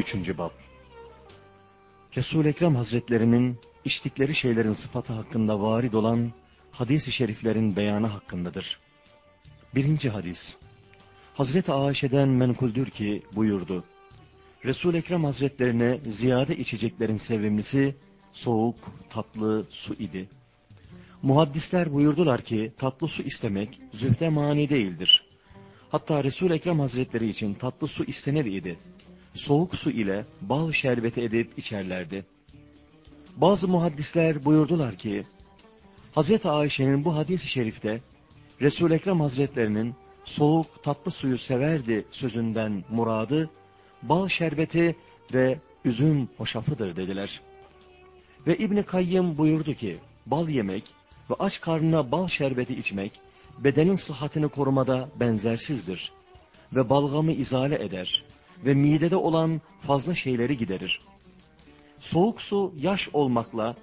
23. Bab Resul-i Ekrem Hazretlerinin içtikleri şeylerin sıfatı hakkında varid olan hadis-i şeriflerin beyanı hakkındadır. Birinci hadis Hazreti Ayşe'den menkuldür ki buyurdu. Resul-i Ekrem Hazretlerine ziyade içeceklerin sevimlisi soğuk, tatlı su idi. Muhaddisler buyurdular ki tatlı su istemek zühde mani değildir. Hatta Resul-i Ekrem Hazretleri için tatlı su istenir idi. Soğuk su ile bal şerbeti edip içerlerdi. Bazı muhaddisler buyurdular ki, Hazreti Ayşe'nin bu hadis-i şerifte Resul-i Ekrem Hazretlerinin soğuk tatlı suyu severdi sözünden muradı, bal şerbeti ve üzüm hoşafıdır dediler. Ve İbni Kayyım buyurdu ki, bal yemek ve aç karnına bal şerbeti içmek, bedenin sıhhatini korumada benzersizdir. Ve balgamı izale eder ve midede olan fazla şeyleri giderir. Soğuk su yaş olmakla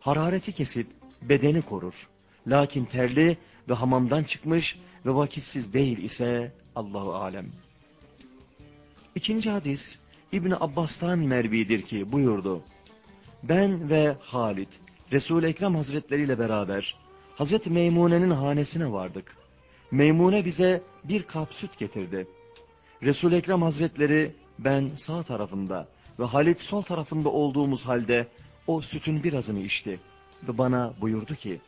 harareti kesip bedeni korur. Lakin terli ve hamamdan çıkmış ve vakitsiz değil ise Allahu alem. İkinci hadis İbn Abbas'tan mervidir ki buyurdu. Ben ve Halid Resul-i Ekrem Hazretleri ile beraber Hazreti Meymune'nin hanesine vardık. Meymune bize bir kap süt getirdi. Resul-i Ekrem Hazretleri ben sağ tarafında ve Halit sol tarafında olduğumuz halde o sütün birazını içti ve bana buyurdu ki,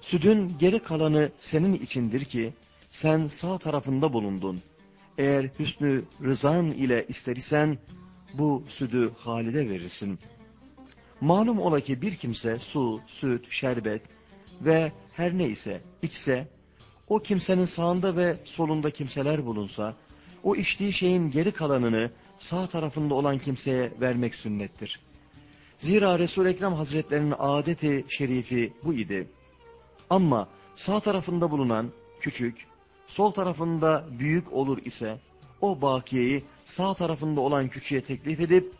sütün geri kalanı senin içindir ki sen sağ tarafında bulundun. Eğer hüsnü rızan ile ister isen bu sütü Halid'e verirsin. Malum ola ki bir kimse su, süt, şerbet ve her neyse içse, o kimsenin sağında ve solunda kimseler bulunsa, o içtiği şeyin geri kalanını sağ tarafında olan kimseye vermek sünnettir. Zira Resul-i Ekrem Hazretlerinin adeti şerifi bu idi. Ama sağ tarafında bulunan küçük, sol tarafında büyük olur ise, o bakiyeyi sağ tarafında olan küçüğe teklif edip,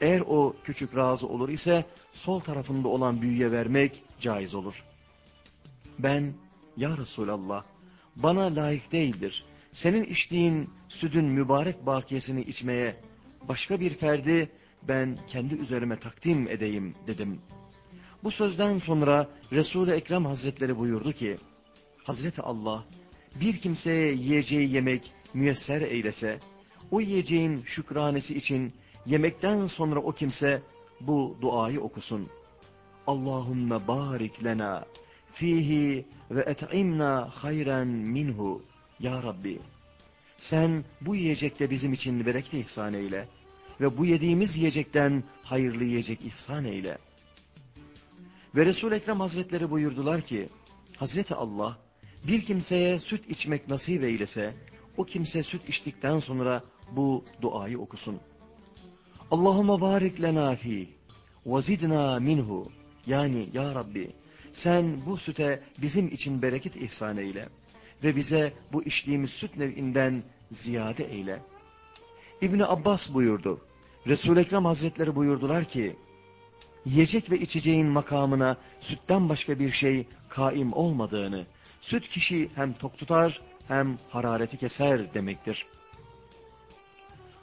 eğer o küçük razı olur ise, sol tarafında olan büyüğe vermek caiz olur. Ben, ya Resulallah, bana layık değildir. Senin içtiğin sütün mübarek bakiyesini içmeye başka bir ferdi ben kendi üzerime takdim edeyim dedim. Bu sözden sonra Resul-i Ekrem Hazretleri buyurdu ki, Hazreti Allah bir kimseye yiyeceği yemek müyesser eylese, o yiyeceğin şükranesi için yemekten sonra o kimse bu duayı okusun. Allahümme barik lena fihi ve et'imna hayren minhu. Ya Rabbi sen bu yiyecekte bizim için bereket ihsan eyle ve bu yediğimiz yiyecekten hayırlı yiyecek ihsan eyle. Ve Resul-i Ekrem Hazretleri buyurdular ki, Hazreti Allah bir kimseye süt içmek nasip eylese, o kimse süt içtikten sonra bu duayı okusun. Allahümme barik lena fi ve zidna minhu. Yani ya Rabbi sen bu süte bizim için bereket ihsan eyle ve bize bu içtiğimiz süt nevinden ziyade eyle. İbni Abbas buyurdu. Resul-i Ekrem Hazretleri buyurdular ki, yiyecek ve içeceğin makamına sütten başka bir şey kaim olmadığını, süt kişi hem tok tutar hem harareti keser demektir.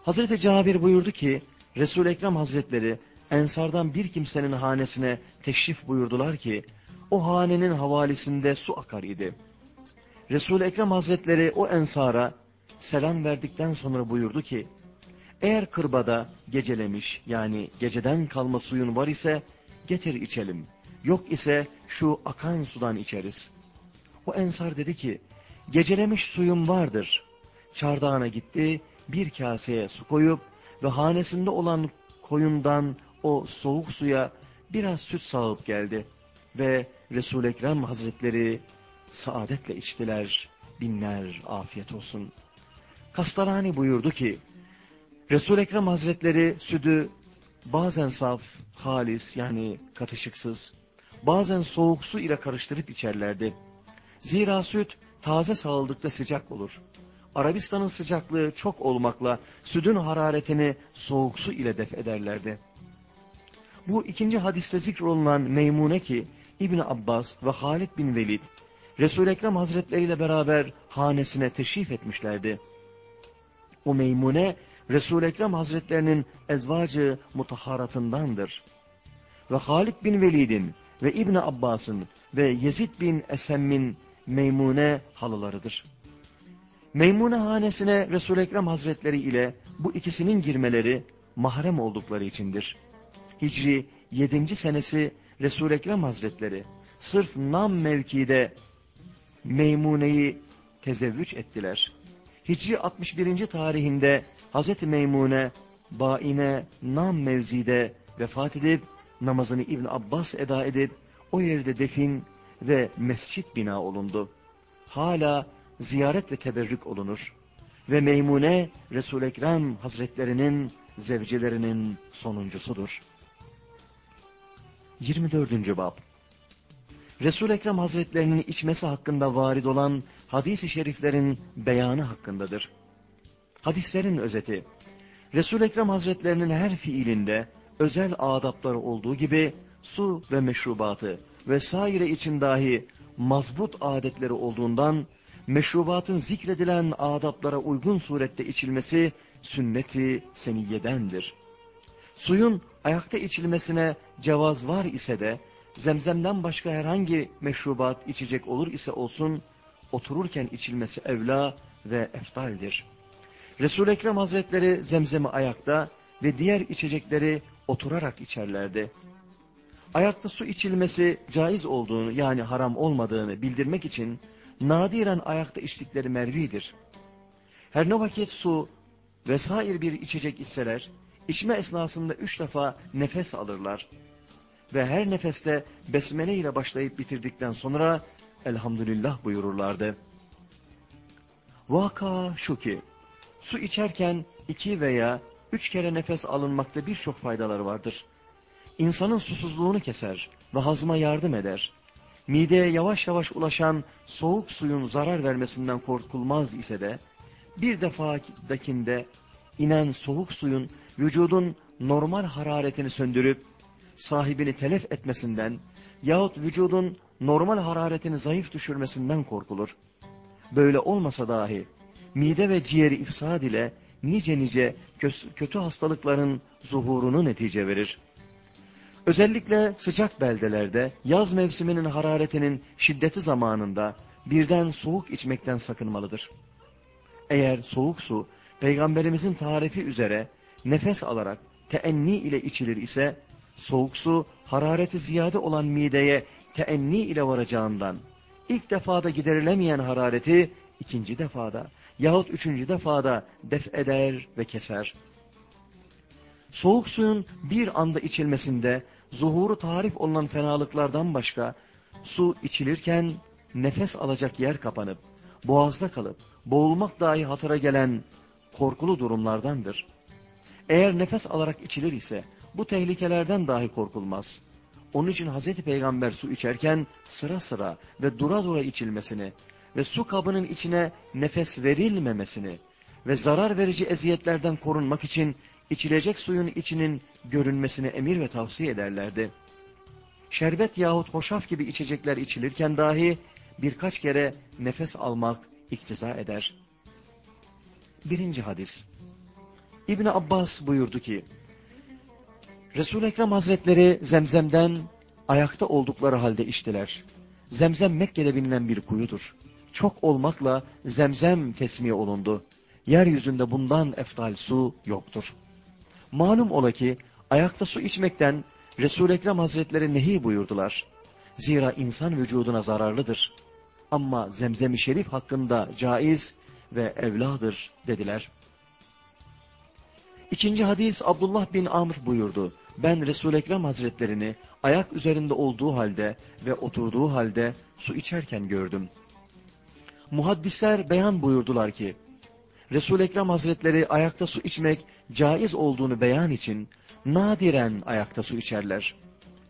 Hazreti Cabir buyurdu ki, Resul-i Ekrem Hazretleri Ensardan bir kimsenin hanesine teşrif buyurdular ki, o hanenin havalisinde su akar idi. Resul-i Ekrem Hazretleri o ensara selam verdikten sonra buyurdu ki, eğer kırbada gecelemiş yani geceden kalma suyun var ise getir içelim. Yok ise şu akan sudan içeriz. O ensar dedi ki, gecelemiş suyum vardır. Çardağına gitti, bir kaseye su koyup ve hanesinde olan koyundan o soğuk suya biraz süt sağıp geldi. Ve Resul-i Ekrem Hazretleri saadetle içtiler, binler afiyet olsun. Kastarani buyurdu ki, Resul-i Ekrem Hazretleri sütü bazen saf, halis yani katışıksız, bazen soğuk su ile karıştırıp içerlerdi. Zira süt taze sağıldıkta sıcak olur. Arabistan'ın sıcaklığı çok olmakla sütün hararetini soğuk su ile def ederlerdi. Bu ikinci hadiste zikrolunan Meymune ki İbni Abbas ve Halid bin Velid Resul-i Ekrem Hazretleri beraber hanesine teşrif etmişlerdi. O Meymune Resul-i Ekrem Hazretlerinin ezvacı mutaharatındandır. Ve Halid bin Velid'in ve İbn Abbas'ın ve Yezid bin Esemm'in Meymune halılarıdır. Meymune hanesine Resul-i Ekrem Hazretleri ile bu ikisinin girmeleri mahrem oldukları içindir. Hicri 7. senesi Resul-i Ekrem Hazretleri sırf nam mevkide Meymune'yi tezevvüç ettiler. Hicri 61. tarihinde Hazreti Meymune baine nam mevzide vefat edip namazını İbn Abbas eda edip o yerde defin ve mescit bina olundu. Hala ziyaret ve teberrük olunur. Ve Meymune Resul-i Ekrem Hazretlerinin zevcelerinin sonuncusudur. 24. Bab Resul-i Ekrem Hazretlerinin içmesi hakkında varid olan hadis-i şeriflerin beyanı hakkındadır. Hadislerin özeti Resul-i Ekrem Hazretlerinin her fiilinde özel adapları olduğu gibi su ve meşrubatı vesaire için dahi mazbut adetleri olduğundan meşrubatın zikredilen adaplara uygun surette içilmesi sünneti seniyedendir. Suyun ayakta içilmesine cevaz var ise de zemzemden başka herhangi meşrubat içecek olur ise olsun otururken içilmesi evla ve eftaldir. Resul-i Ekrem Hazretleri zemzemi ayakta ve diğer içecekleri oturarak içerlerdi. Ayakta su içilmesi caiz olduğunu yani haram olmadığını bildirmek için nadiren ayakta içtikleri mervidir. Her ne vakit su vesaire bir içecek içseler, içme esnasında üç defa nefes alırlar. Ve her nefeste besmele ile başlayıp bitirdikten sonra elhamdülillah buyururlardı. Vaka şu ki, su içerken iki veya üç kere nefes alınmakta birçok faydaları vardır. İnsanın susuzluğunu keser ve hazma yardım eder. Mideye yavaş yavaş ulaşan soğuk suyun zarar vermesinden korkulmaz ise de, bir defadakinde inen soğuk suyun vücudun normal hararetini söndürüp sahibini telef etmesinden yahut vücudun normal hararetini zayıf düşürmesinden korkulur. Böyle olmasa dahi mide ve ciğeri ifsad ile nice nice kötü hastalıkların zuhurunu netice verir. Özellikle sıcak beldelerde yaz mevsiminin hararetinin şiddeti zamanında birden soğuk içmekten sakınmalıdır. Eğer soğuk su peygamberimizin tarifi üzere nefes alarak teenni ile içilir ise soğuk su harareti ziyade olan mideye teenni ile varacağından ilk defada giderilemeyen harareti ikinci defada yahut üçüncü defada def eder ve keser. Soğuk suyun bir anda içilmesinde zuhuru tarif olunan fenalıklardan başka su içilirken nefes alacak yer kapanıp boğazda kalıp boğulmak dahi hatıra gelen korkulu durumlardandır. Eğer nefes alarak içilir ise bu tehlikelerden dahi korkulmaz. Onun için Hazreti Peygamber su içerken sıra sıra ve dura dura içilmesini ve su kabının içine nefes verilmemesini ve zarar verici eziyetlerden korunmak için içilecek suyun içinin görünmesini emir ve tavsiye ederlerdi. Şerbet yahut hoşaf gibi içecekler içilirken dahi birkaç kere nefes almak iktiza eder. Birinci hadis. İbn Abbas buyurdu ki, Resul Ekrem Hazretleri Zemzem'den ayakta oldukları halde içtiler. Zemzem Mekke'de bilinen bir kuyudur. Çok olmakla Zemzem tesmiye olundu. Yeryüzünde bundan eftal su yoktur. Malum ola ki ayakta su içmekten Resul Ekrem Hazretleri nehi buyurdular. Zira insan vücuduna zararlıdır. Ama Zemzem-i Şerif hakkında caiz ve evladır dediler. İkinci hadis Abdullah bin Amr buyurdu. Ben resul Ekrem Hazretlerini ayak üzerinde olduğu halde ve oturduğu halde su içerken gördüm. Muhaddisler beyan buyurdular ki, resul Ekrem Hazretleri ayakta su içmek caiz olduğunu beyan için nadiren ayakta su içerler.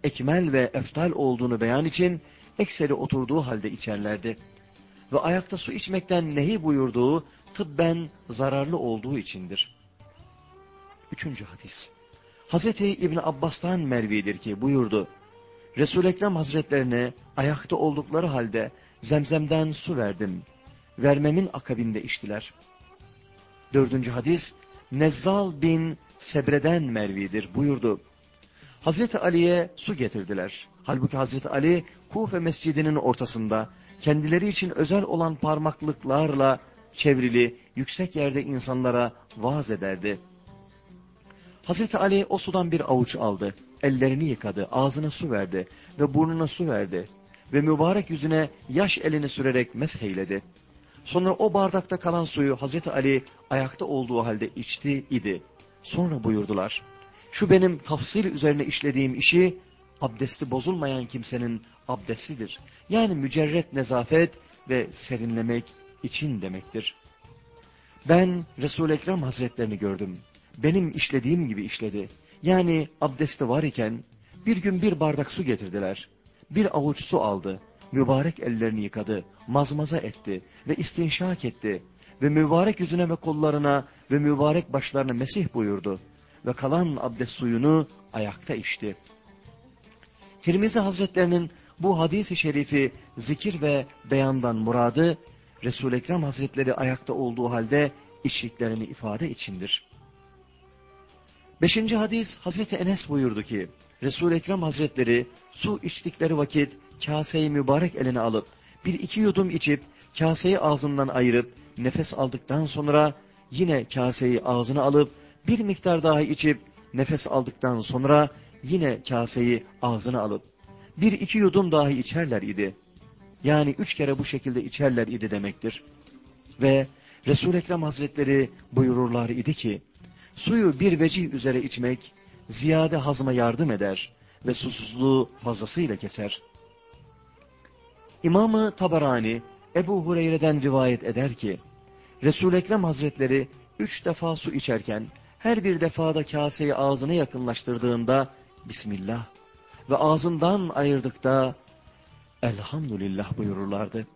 Ekmel ve eftal olduğunu beyan için ekseri oturduğu halde içerlerdi. Ve ayakta su içmekten nehi buyurduğu tıbben zararlı olduğu içindir. Üçüncü hadis. Hazreti İbni Abbas'tan mervidir ki buyurdu. Resul-i Ekrem Hazretlerine ayakta oldukları halde zemzemden su verdim. Vermemin akabinde içtiler. Dördüncü hadis Nezzal bin Sebre'den Mervi'dir buyurdu. Hazreti Ali'ye su getirdiler. Halbuki Hazreti Ali Kufe mescidinin ortasında kendileri için özel olan parmaklıklarla çevrili yüksek yerde insanlara vaaz ederdi. Hazreti Ali o sudan bir avuç aldı, ellerini yıkadı, ağzına su verdi ve burnuna su verdi ve mübarek yüzüne yaş elini sürerek mesheyledi. Sonra o bardakta kalan suyu Hazreti Ali ayakta olduğu halde içti idi. Sonra buyurdular, şu benim tafsil üzerine işlediğim işi abdesti bozulmayan kimsenin abdestidir. Yani mücerret nezafet ve serinlemek için demektir. Ben Resul-i Ekrem Hazretlerini gördüm. Benim işlediğim gibi işledi. Yani abdesti var iken bir gün bir bardak su getirdiler. Bir avuç su aldı. Mübarek ellerini yıkadı, mazmaza etti ve istinşak etti. Ve mübarek yüzüne ve kollarına ve mübarek başlarına mesih buyurdu. Ve kalan abdest suyunu ayakta içti. Tirmizi Hazretlerinin bu hadisi şerifi zikir ve beyandan muradı, Resul-i Ekrem Hazretleri ayakta olduğu halde içliklerini ifade içindir. Beşinci hadis Hazreti Enes buyurdu ki, Resul-i Ekrem Hazretleri su içtikleri vakit kaseyi mübarek eline alıp bir iki yudum içip kaseyi ağzından ayırıp nefes aldıktan sonra yine kaseyi ağzına alıp bir miktar daha içip nefes aldıktan sonra yine kaseyi ağzına alıp bir iki yudum dahi içerler idi. Yani üç kere bu şekilde içerler idi demektir. Ve resul Ekrem Hazretleri buyururlar idi ki, suyu bir vecih üzere içmek, ziyade hazma yardım eder ve susuzluğu fazlasıyla keser. İmamı Tabarani, Ebu Hureyre'den rivayet eder ki, resul Ekrem Hazretleri üç defa su içerken, her bir defada kaseyi ağzına yakınlaştırdığında, Bismillah ve ağzından ayırdıkta, Elhamdülillah buyururlardı.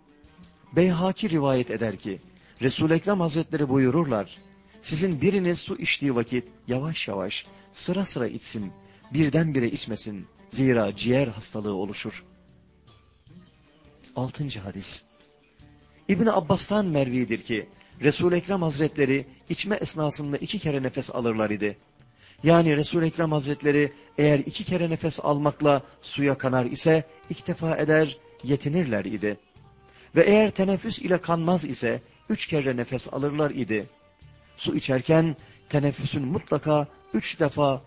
Beyhaki rivayet eder ki, Resul-i Ekrem Hazretleri buyururlar, sizin biriniz su içtiği vakit yavaş yavaş, sıra sıra içsin, birdenbire içmesin, zira ciğer hastalığı oluşur. Altıncı hadis ibn Abbas'tan mervidir ki, Resul-i Ekrem Hazretleri içme esnasında iki kere nefes alırlar idi. Yani Resul-i Ekrem Hazretleri eğer iki kere nefes almakla suya kanar ise iktifa eder, yetinirler idi. Ve eğer teneffüs ile kanmaz ise üç kere nefes alırlar idi. Su içerken teneffüsün mutlaka üç defa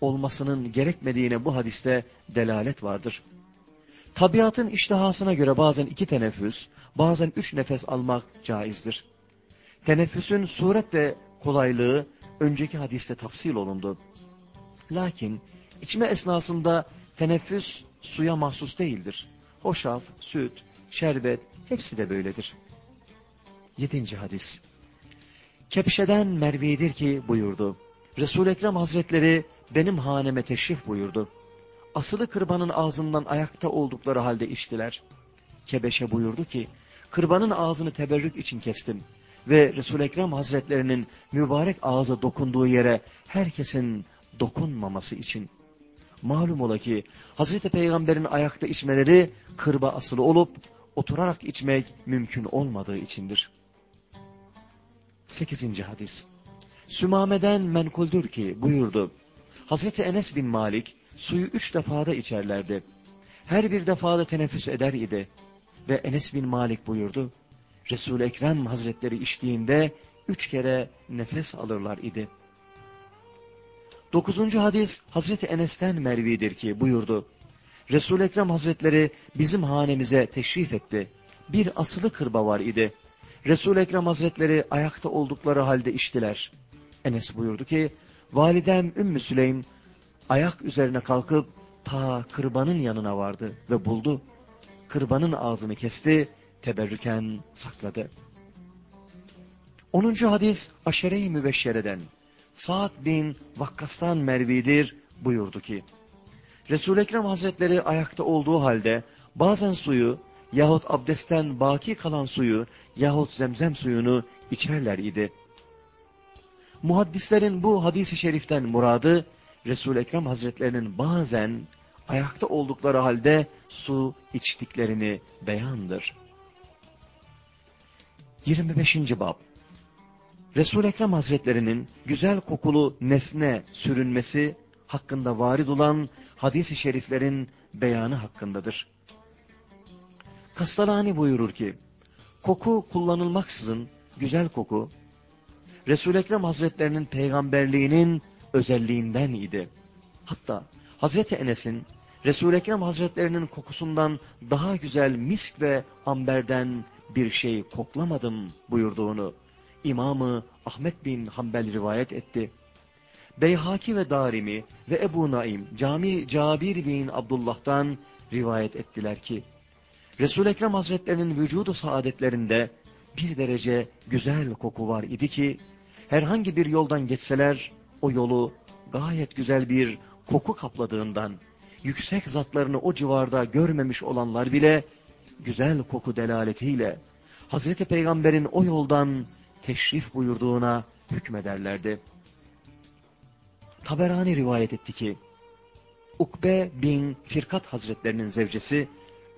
olmasının gerekmediğine bu hadiste delalet vardır. Tabiatın iştihasına göre bazen iki teneffüs, bazen üç nefes almak caizdir. Teneffüsün suret kolaylığı önceki hadiste tafsil olundu. Lakin içme esnasında teneffüs suya mahsus değildir. Hoşaf, süt, şerbet hepsi de böyledir. Yedinci hadis. Kepşeden Mervi'dir ki buyurdu. resul Ekrem Hazretleri benim haneme teşrif buyurdu. Asılı kırbanın ağzından ayakta oldukları halde içtiler. Kebeşe buyurdu ki, kırbanın ağzını teberrük için kestim ve resul Ekrem Hazretlerinin mübarek ağza dokunduğu yere herkesin dokunmaması için. Malum ola ki Hazreti Peygamber'in ayakta içmeleri kırba asılı olup oturarak içmek mümkün olmadığı içindir. 8. hadis Sümame'den menkuldür ki buyurdu. Hazreti Enes bin Malik suyu üç defada içerlerdi. Her bir defada teneffüs eder idi. Ve Enes bin Malik buyurdu. Resul-i Ekrem Hazretleri içtiğinde üç kere nefes alırlar idi. Dokuzuncu hadis Hazreti Enes'ten Mervi'dir ki buyurdu. Resul-i Ekrem Hazretleri bizim hanemize teşrif etti. Bir asılı kırba var idi. Resul-i Ekrem Hazretleri ayakta oldukları halde içtiler. Enes buyurdu ki, validem Ümmü Süleym ayak üzerine kalkıp ta kırbanın yanına vardı ve buldu. Kırbanın ağzını kesti, teberrüken sakladı. 10. hadis Aşere-i Mübeşşere'den Sa'd bin Vakkas'tan Mervi'dir buyurdu ki, Resul-i Ekrem Hazretleri ayakta olduğu halde bazen suyu yahut abdestten baki kalan suyu yahut zemzem suyunu içerler idi. Muhaddislerin bu hadisi şeriften muradı, Resul-i Ekrem Hazretlerinin bazen ayakta oldukları halde su içtiklerini beyandır. 25. Bab Resul-i Ekrem Hazretlerinin güzel kokulu nesne sürünmesi hakkında varid olan hadis-i şeriflerin beyanı hakkındadır. Kastalani buyurur ki, koku kullanılmaksızın güzel koku, Resul-i Ekrem Hazretlerinin peygamberliğinin özelliğinden idi. Hatta Hazreti Enes'in Resul-i Ekrem Hazretlerinin kokusundan daha güzel misk ve amberden bir şey koklamadım buyurduğunu İmamı Ahmet bin Hanbel rivayet etti. Beyhaki ve Darimi ve Ebu Naim Cami Cabir bin Abdullah'tan rivayet ettiler ki Resul Ekrem Hazretlerinin vücudu saadetlerinde bir derece güzel koku var idi ki herhangi bir yoldan geçseler o yolu gayet güzel bir koku kapladığından yüksek zatlarını o civarda görmemiş olanlar bile güzel koku delaletiyle Hazreti Peygamber'in o yoldan teşrif buyurduğuna hükmederlerdi. Taberani rivayet etti ki, Ukbe bin Firkat Hazretlerinin zevcesi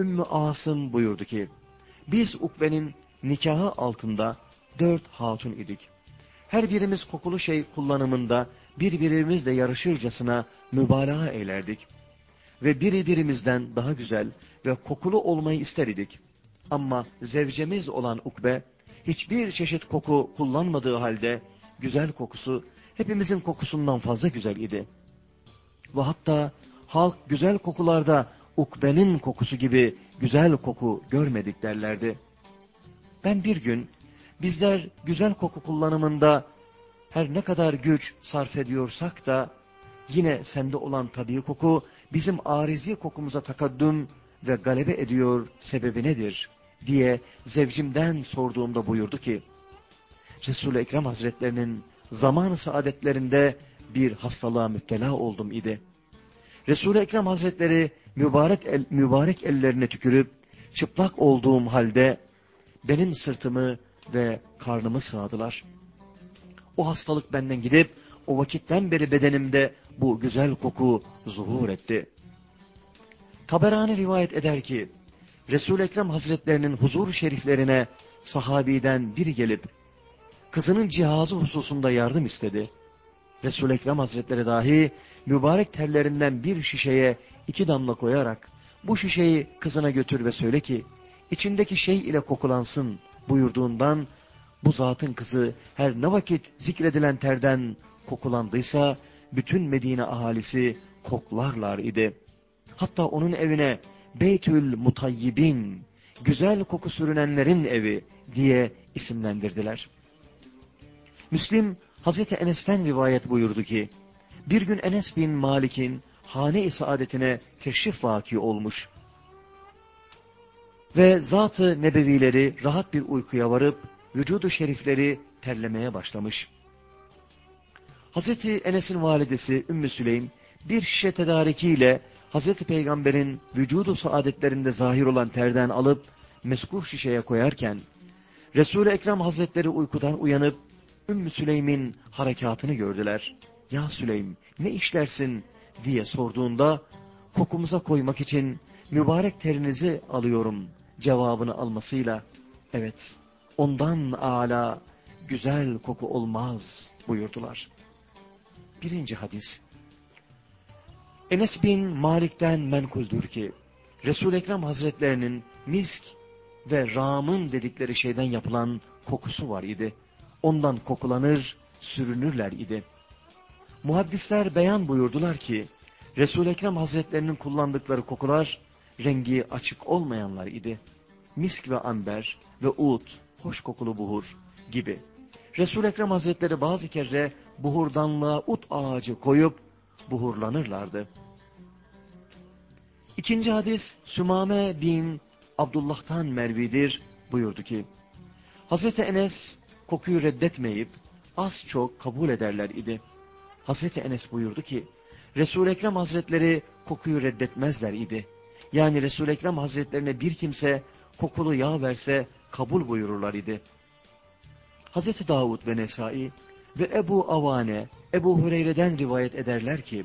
Ümmü Asım buyurdu ki, biz Ukbe'nin nikahı altında dört hatun idik. Her birimiz kokulu şey kullanımında birbirimizle yarışırcasına mübalağa eylerdik. Ve biri birimizden daha güzel ve kokulu olmayı ister idik. Ama zevcemiz olan Ukbe, hiçbir çeşit koku kullanmadığı halde, güzel kokusu hepimizin kokusundan fazla güzel idi. Ve hatta halk güzel kokularda ukbenin kokusu gibi güzel koku görmedik derlerdi. Ben bir gün bizler güzel koku kullanımında her ne kadar güç sarf ediyorsak da yine sende olan tabii koku bizim arizi kokumuza takaddüm ve galebe ediyor sebebi nedir diye zevcimden sorduğumda buyurdu ki Resul-i Ekrem Hazretlerinin zaman saadetlerinde bir hastalığa müptela oldum idi. Resul-i Ekrem Hazretleri mübarek, el, mübarek ellerine tükürüp çıplak olduğum halde benim sırtımı ve karnımı sığadılar. O hastalık benden gidip o vakitten beri bedenimde bu güzel koku zuhur etti. Taberani rivayet eder ki Resul-i Ekrem Hazretlerinin huzur şeriflerine sahabiden biri gelip kızının cihazı hususunda yardım istedi. Resul-i Ekrem Hazretleri dahi mübarek terlerinden bir şişeye iki damla koyarak bu şişeyi kızına götür ve söyle ki içindeki şey ile kokulansın buyurduğundan bu zatın kızı her ne vakit zikredilen terden kokulandıysa bütün Medine ahalisi koklarlar idi. Hatta onun evine Beytül Mutayyibin, güzel koku sürünenlerin evi diye isimlendirdiler. Müslim Hazreti Enes'ten rivayet buyurdu ki, bir gün Enes bin Malik'in hane-i saadetine teşrif vaki olmuş ve zatı nebevileri rahat bir uykuya varıp vücudu şerifleri terlemeye başlamış. Hazreti Enes'in validesi Ümmü Süleym bir şişe tedarikiyle Hazreti Peygamber'in vücudu saadetlerinde zahir olan terden alıp meskur şişeye koyarken Resul-i Ekrem Hazretleri uykudan uyanıp Ümmü Süleym'in harekatını gördüler. Ya Süleym ne işlersin diye sorduğunda kokumuza koymak için mübarek terinizi alıyorum cevabını almasıyla evet ondan ala güzel koku olmaz buyurdular. Birinci hadis Enes bin Malik'ten menkuldür ki Resul-i Ekrem Hazretlerinin misk ve ramın dedikleri şeyden yapılan kokusu var idi. Ondan kokulanır, sürünürler idi. Muhaddisler beyan buyurdular ki Resul-i Ekrem Hazretlerinin kullandıkları kokular rengi açık olmayanlar idi. Misk ve amber ve ut, hoş kokulu buhur gibi. Resul-i Ekrem Hazretleri bazı kere buhurdanlığa ut ağacı koyup buhurlanırlardı. İkinci hadis Sümame bin Abdullah'tan mervidir buyurdu ki Hazreti Enes kokuyu reddetmeyip az çok kabul ederler idi. Hazreti Enes buyurdu ki Resul-i Ekrem Hazretleri kokuyu reddetmezler idi. Yani Resul-i Ekrem Hazretlerine bir kimse kokulu yağ verse kabul buyururlar idi. Hazreti Davud ve Nesai ve Ebu Avane, Ebu Hureyre'den rivayet ederler ki,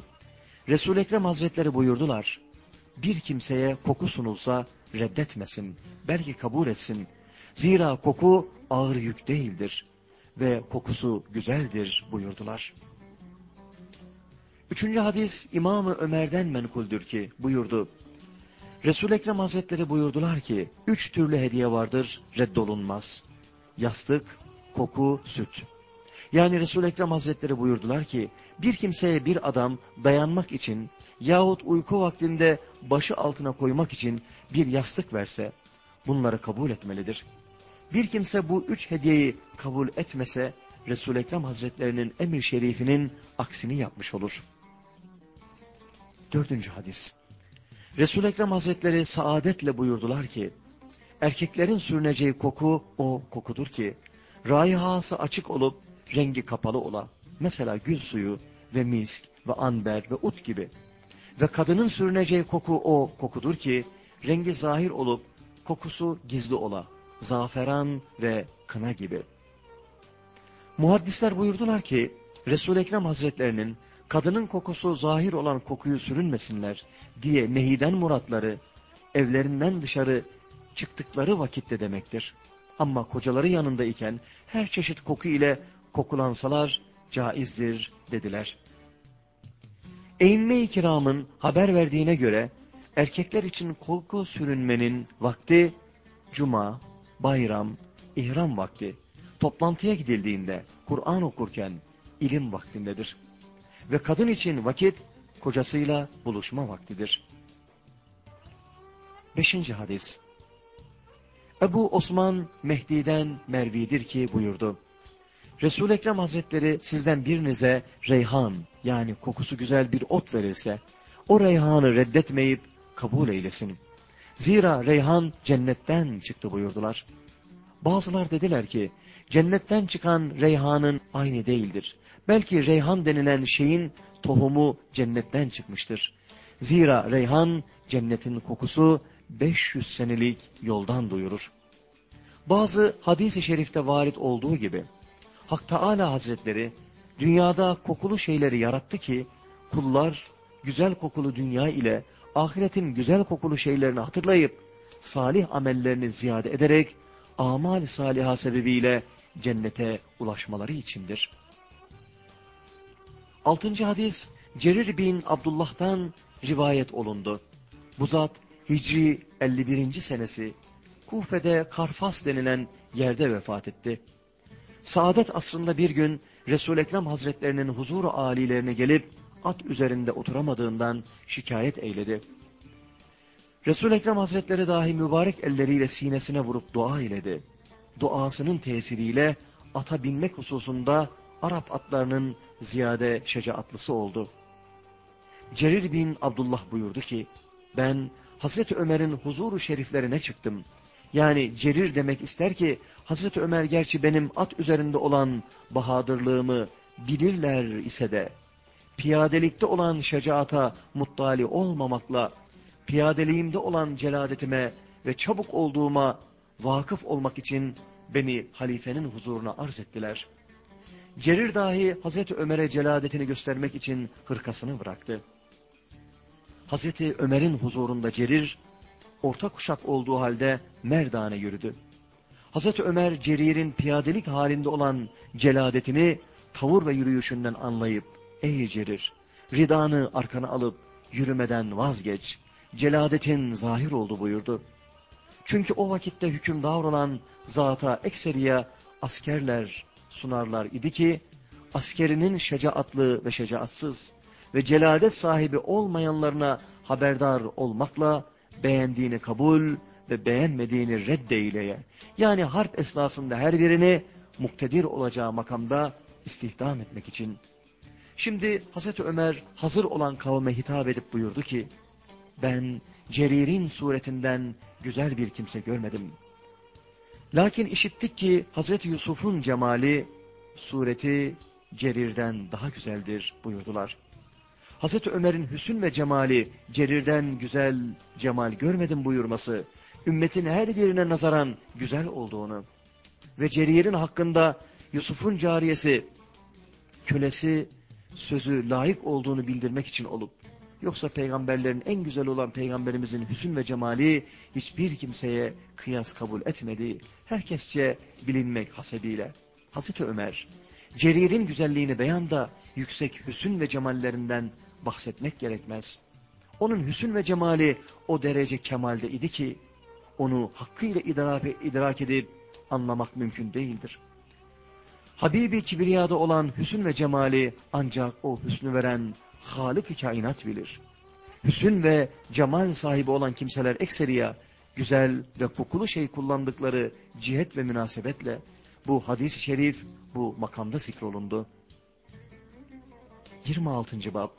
Resul-i Ekrem Hazretleri buyurdular, bir kimseye koku sunulsa reddetmesin, belki kabul etsin. Zira koku ağır yük değildir. ve kokusu güzeldir buyurdular. Üçüncü hadis İmamı Ömer'den menkuldür ki buyurdu. Resul-i Ekrem Hazretleri buyurdular ki, üç türlü hediye vardır, reddolunmaz. Yastık, koku, süt. Yani Resul-i Ekrem Hazretleri buyurdular ki, bir kimseye bir adam dayanmak için yahut uyku vaktinde başı altına koymak için bir yastık verse, bunları kabul etmelidir. Bir kimse bu üç hediyeyi kabul etmese, Resul-i Ekrem Hazretlerinin emir şerifinin aksini yapmış olur. Dördüncü hadis. Resul-i Ekrem Hazretleri saadetle buyurdular ki, erkeklerin sürüneceği koku o kokudur ki, raihası açık olup rengi kapalı ola. Mesela gül suyu ve misk ve anber ve ut gibi. Ve kadının sürüneceği koku o kokudur ki, rengi zahir olup kokusu gizli ola. Zaferan ve kına gibi. Muhaddisler buyurdular ki, Resul-i Ekrem Hazretlerinin kadının kokusu zahir olan kokuyu sürünmesinler diye nehiden muratları evlerinden dışarı çıktıkları vakitte demektir. Ama kocaları yanında iken her çeşit koku ile kokulansalar caizdir dediler. Eğinme-i kiramın haber verdiğine göre erkekler için koku sürünmenin vakti cuma, bayram, ihram vakti, toplantıya gidildiğinde, Kur'an okurken ilim vaktindedir. Ve kadın için vakit kocasıyla buluşma vaktidir. Beşinci hadis. Ebu Osman Mehdi'den Mervi'dir ki buyurdu. Resul-i Ekrem Hazretleri sizden birinize reyhan yani kokusu güzel bir ot verilse, o reyhanı reddetmeyip kabul eylesin. Zira reyhan cennetten çıktı buyurdular. Bazılar dediler ki, cennetten çıkan reyhanın aynı değildir. Belki reyhan denilen şeyin tohumu cennetten çıkmıştır. Zira reyhan cennetin kokusu 500 senelik yoldan duyurur. Bazı hadis-i şerifte varit olduğu gibi, Hak Teala Hazretleri dünyada kokulu şeyleri yarattı ki, kullar güzel kokulu dünya ile ahiretin güzel kokulu şeylerini hatırlayıp, salih amellerini ziyade ederek, amal saliha sebebiyle cennete ulaşmaları içindir. Altıncı hadis, Cerir bin Abdullah'tan rivayet olundu. Bu zat Hicri 51. senesi Kufe'de Karfas denilen yerde vefat etti. Saadet asrında bir gün Resul-i Ekrem Hazretlerinin huzuru alilerine gelip at üzerinde oturamadığından şikayet eyledi. Resul-i Ekrem Hazretleri dahi mübarek elleriyle sinesine vurup dua eyledi. Duasının tesiriyle ata binmek hususunda Arap atlarının ziyade şecaatlısı oldu. Cerir bin Abdullah buyurdu ki, ben Hazreti Ömer'in huzuru şeriflerine çıktım. Yani Cerir demek ister ki, Hazreti Ömer gerçi benim at üzerinde olan bahadırlığımı bilirler ise de, piyadelikte olan şecaata muttali olmamakla, piyadeliğimde olan celadetime ve çabuk olduğuma vakıf olmak için beni halifenin huzuruna arz ettiler. Cerir dahi Hazreti Ömer'e celadetini göstermek için hırkasını bıraktı. Hazreti Ömer'in huzurunda Cerir, orta kuşak olduğu halde merdane yürüdü. Hazreti Ömer Cerir'in piyadelik halinde olan celadetini tavır ve yürüyüşünden anlayıp, ey Cerir, ridanı arkana alıp yürümeden vazgeç, celadetin zahir oldu buyurdu. Çünkü o vakitte hükümdar olan zata ekseriye askerler sunarlar idi ki, askerinin şecaatlı ve şecaatsız ve celadet sahibi olmayanlarına haberdar olmakla beğendiğini kabul ve beğenmediğini reddeyleye, yani harp esnasında her birini muktedir olacağı makamda istihdam etmek için. Şimdi Hazreti Ömer hazır olan kavme hitap edip buyurdu ki, ben Cerir'in suretinden güzel bir kimse görmedim. Lakin işittik ki Hazreti Yusuf'un cemali, sureti Cerir'den daha güzeldir buyurdular. Hazreti Ömer'in hüsün ve cemali Cerir'den güzel cemal görmedim buyurması, ümmetin her birine nazaran güzel olduğunu ve Cerir'in hakkında Yusuf'un cariyesi, kölesi sözü layık olduğunu bildirmek için olup, Yoksa peygamberlerin en güzel olan peygamberimizin hüsün ve cemali hiçbir kimseye kıyas kabul etmedi. Herkesçe bilinmek hasebiyle. Hazreti Ömer, Cerir'in güzelliğini beyan da yüksek hüsün ve cemallerinden bahsetmek gerekmez. Onun hüsün ve cemali o derece kemalde idi ki, onu hakkıyla idrak, idrak edip anlamak mümkün değildir. Habibi Kibriya'da olan hüsün ve cemali ancak o hüsnü veren Halık-ı kainat bilir. Hüsün ve cemal sahibi olan kimseler ekseriya güzel ve kokulu şey kullandıkları cihet ve münasebetle bu hadis-i şerif bu makamda zikrolundu. 26. Bab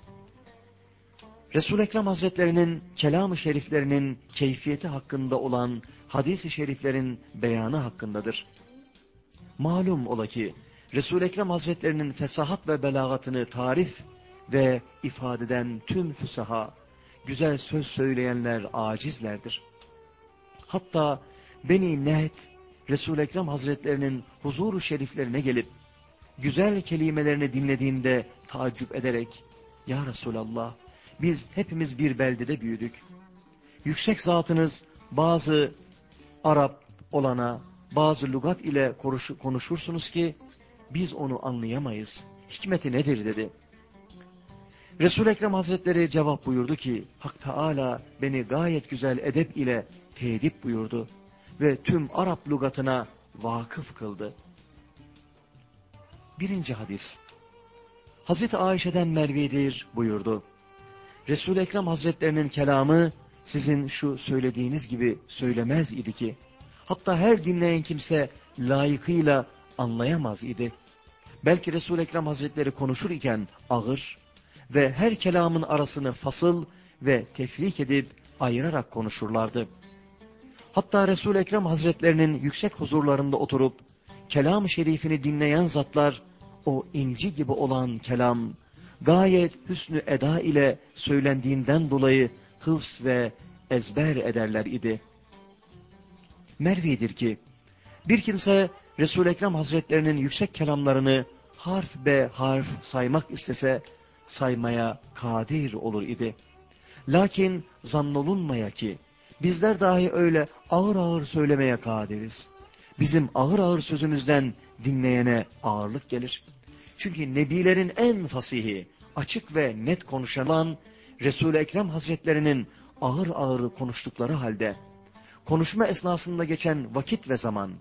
Resul-i Ekrem Hazretlerinin kelam-ı şeriflerinin keyfiyeti hakkında olan hadis-i şeriflerin beyanı hakkındadır. Malum ola ki Resul-i Ekrem Hazretlerinin fesahat ve belagatını tarif ve ifadeden tüm füsaha, güzel söz söyleyenler acizlerdir. Hatta Beni Neht, Resul-i Ekrem Hazretlerinin huzuru şeriflerine gelip, güzel kelimelerini dinlediğinde taaccüp ederek, Ya Resulallah, biz hepimiz bir beldede büyüdük. Yüksek zatınız bazı Arap olana, bazı lugat ile konuşursunuz ki, biz onu anlayamayız. Hikmeti nedir dedi. Resul-i Ekrem Hazretleri cevap buyurdu ki, Hak Teala beni gayet güzel edep ile tedip buyurdu ve tüm Arap lugatına vakıf kıldı. Birinci hadis. Hazreti Ayşe'den Mervi'dir buyurdu. Resul-i Ekrem Hazretlerinin kelamı sizin şu söylediğiniz gibi söylemez idi ki, hatta her dinleyen kimse layıkıyla anlayamaz idi. Belki Resul-i Ekrem Hazretleri konuşur iken ağır ve her kelamın arasını fasıl ve tefrik edip ayırarak konuşurlardı. Hatta Resul-i Ekrem Hazretlerinin yüksek huzurlarında oturup kelam-ı şerifini dinleyen zatlar o inci gibi olan kelam gayet hüsnü eda ile söylendiğinden dolayı hıfz ve ezber ederler idi. Mervidir ki bir kimse Resul-i Ekrem Hazretlerinin yüksek kelamlarını harf be harf saymak istese saymaya kadir olur idi. Lakin zannolunmaya ki bizler dahi öyle ağır ağır söylemeye kadiriz. Bizim ağır ağır sözümüzden dinleyene ağırlık gelir. Çünkü nebilerin en fasihi, açık ve net konuşan Resul-i Ekrem Hazretlerinin ağır ağır konuştukları halde, konuşma esnasında geçen vakit ve zaman,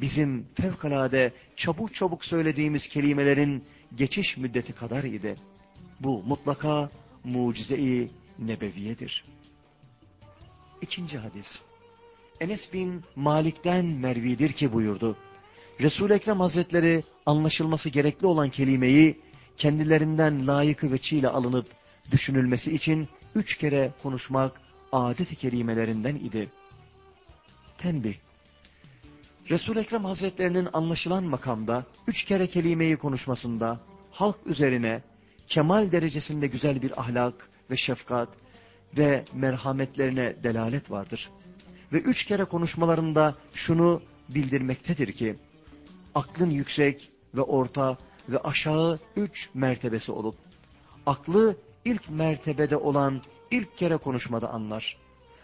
bizim fevkalade çabuk çabuk söylediğimiz kelimelerin geçiş müddeti kadar idi. Bu mutlaka mucize-i nebeviyedir. İkinci hadis. Enes bin Malik'ten Mervidir ki buyurdu. Resul-i Ekrem Hazretleri anlaşılması gerekli olan kelimeyi kendilerinden layıkı veçiyle alınıp düşünülmesi için üç kere konuşmak adet-i kerimelerinden idi. Tenbih. Resul-i Ekrem Hazretlerinin anlaşılan makamda üç kere kelimeyi konuşmasında halk üzerine kemal derecesinde güzel bir ahlak ve şefkat ve merhametlerine delalet vardır. Ve üç kere konuşmalarında şunu bildirmektedir ki, aklın yüksek ve orta ve aşağı üç mertebesi olup, aklı ilk mertebede olan ilk kere konuşmada anlar.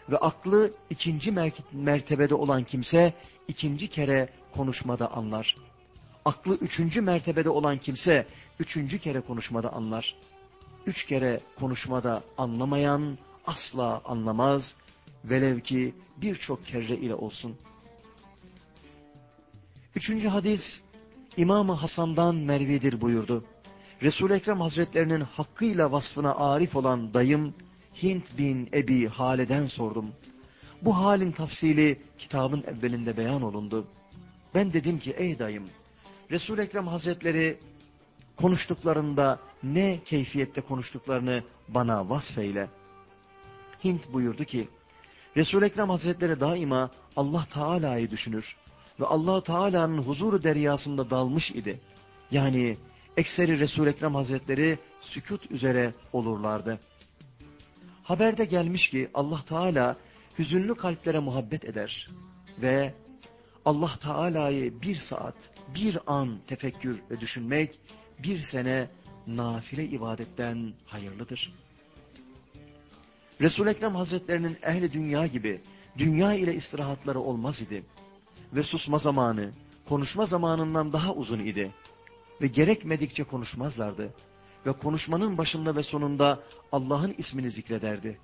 Ve aklı ikinci mertebede olan kimse ikinci kere konuşmada anlar. Aklı üçüncü mertebede olan kimse üçüncü kere konuşmada anlar. Üç kere konuşmada anlamayan asla anlamaz, velev ki birçok kere ile olsun. Üçüncü hadis, İmam-ı Hasan'dan Mervidir buyurdu. Resul-i Ekrem Hazretlerinin hakkıyla vasfına arif olan dayım, Hint bin Ebi Hale'den sordum. Bu halin tafsili kitabın evvelinde beyan olundu. Ben dedim ki ey dayım, Resul-i Ekrem Hazretleri konuştuklarında ne keyfiyette konuştuklarını bana vasfeyle. Hint buyurdu ki, Resul-i Ekrem Hazretleri daima Allah Teala'yı düşünür ve allah Teala'nın huzuru deryasında dalmış idi. Yani ekseri Resul-i Ekrem Hazretleri sükut üzere olurlardı. Haberde gelmiş ki Allah Teala hüzünlü kalplere muhabbet eder ve Allah Teala'yı bir saat, bir an tefekkür ve düşünmek bir sene nafile ibadetten hayırlıdır. Resul-i Ekrem Hazretlerinin ehli dünya gibi dünya ile istirahatları olmaz idi. Ve susma zamanı, konuşma zamanından daha uzun idi ve gerekmedikçe konuşmazlardı ve konuşmanın başında ve sonunda Allah'ın ismini zikrederdi.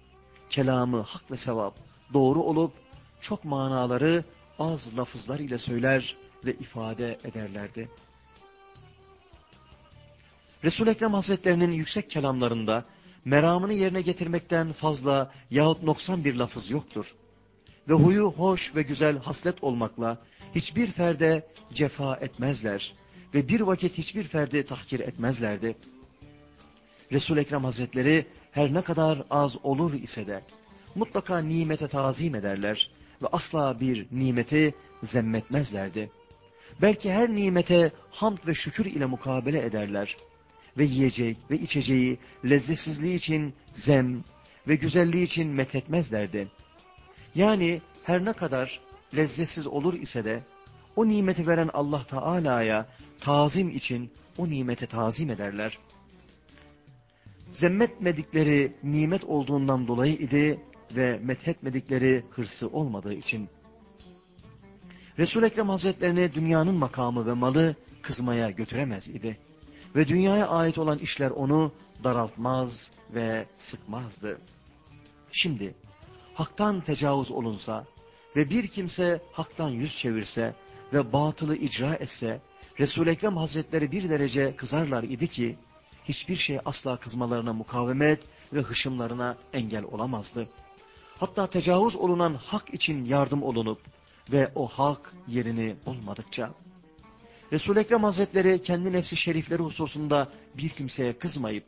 Kelamı hak ve sevap, doğru olup çok manaları az lafızlar ile söyler ve ifade ederlerdi. Resul-i Ekrem Hazretlerinin yüksek kelamlarında meramını yerine getirmekten fazla yahut noksan bir lafız yoktur. Ve huyu hoş ve güzel haslet olmakla hiçbir ferde cefa etmezler ve bir vakit hiçbir ferdi tahkir etmezlerdi. Resul-i Ekrem Hazretleri her ne kadar az olur ise de mutlaka nimete tazim ederler ve asla bir nimeti zemmetmezlerdi. Belki her nimete hamd ve şükür ile mukabele ederler ve yiyecek ve içeceği lezzetsizliği için zem ve güzelliği için methetmezlerdi. Yani her ne kadar lezzetsiz olur ise de o nimeti veren Allah Teala'ya tazim için o nimete tazim ederler. Zemmetmedikleri nimet olduğundan dolayı idi ve methetmedikleri hırsı olmadığı için. Resul-i Ekrem Hazretlerine dünyanın makamı ve malı kızmaya götüremez idi. Ve dünyaya ait olan işler onu daraltmaz ve sıkmazdı. Şimdi haktan tecavüz olunsa ve bir kimse haktan yüz çevirse ve batılı icra etse, Resul-i Ekrem Hazretleri bir derece kızarlar idi ki, hiçbir şey asla kızmalarına mukavemet ve hışımlarına engel olamazdı. Hatta tecavüz olunan hak için yardım olunup ve o hak yerini bulmadıkça, Resul-i Ekrem Hazretleri kendi nefsi şerifleri hususunda bir kimseye kızmayıp,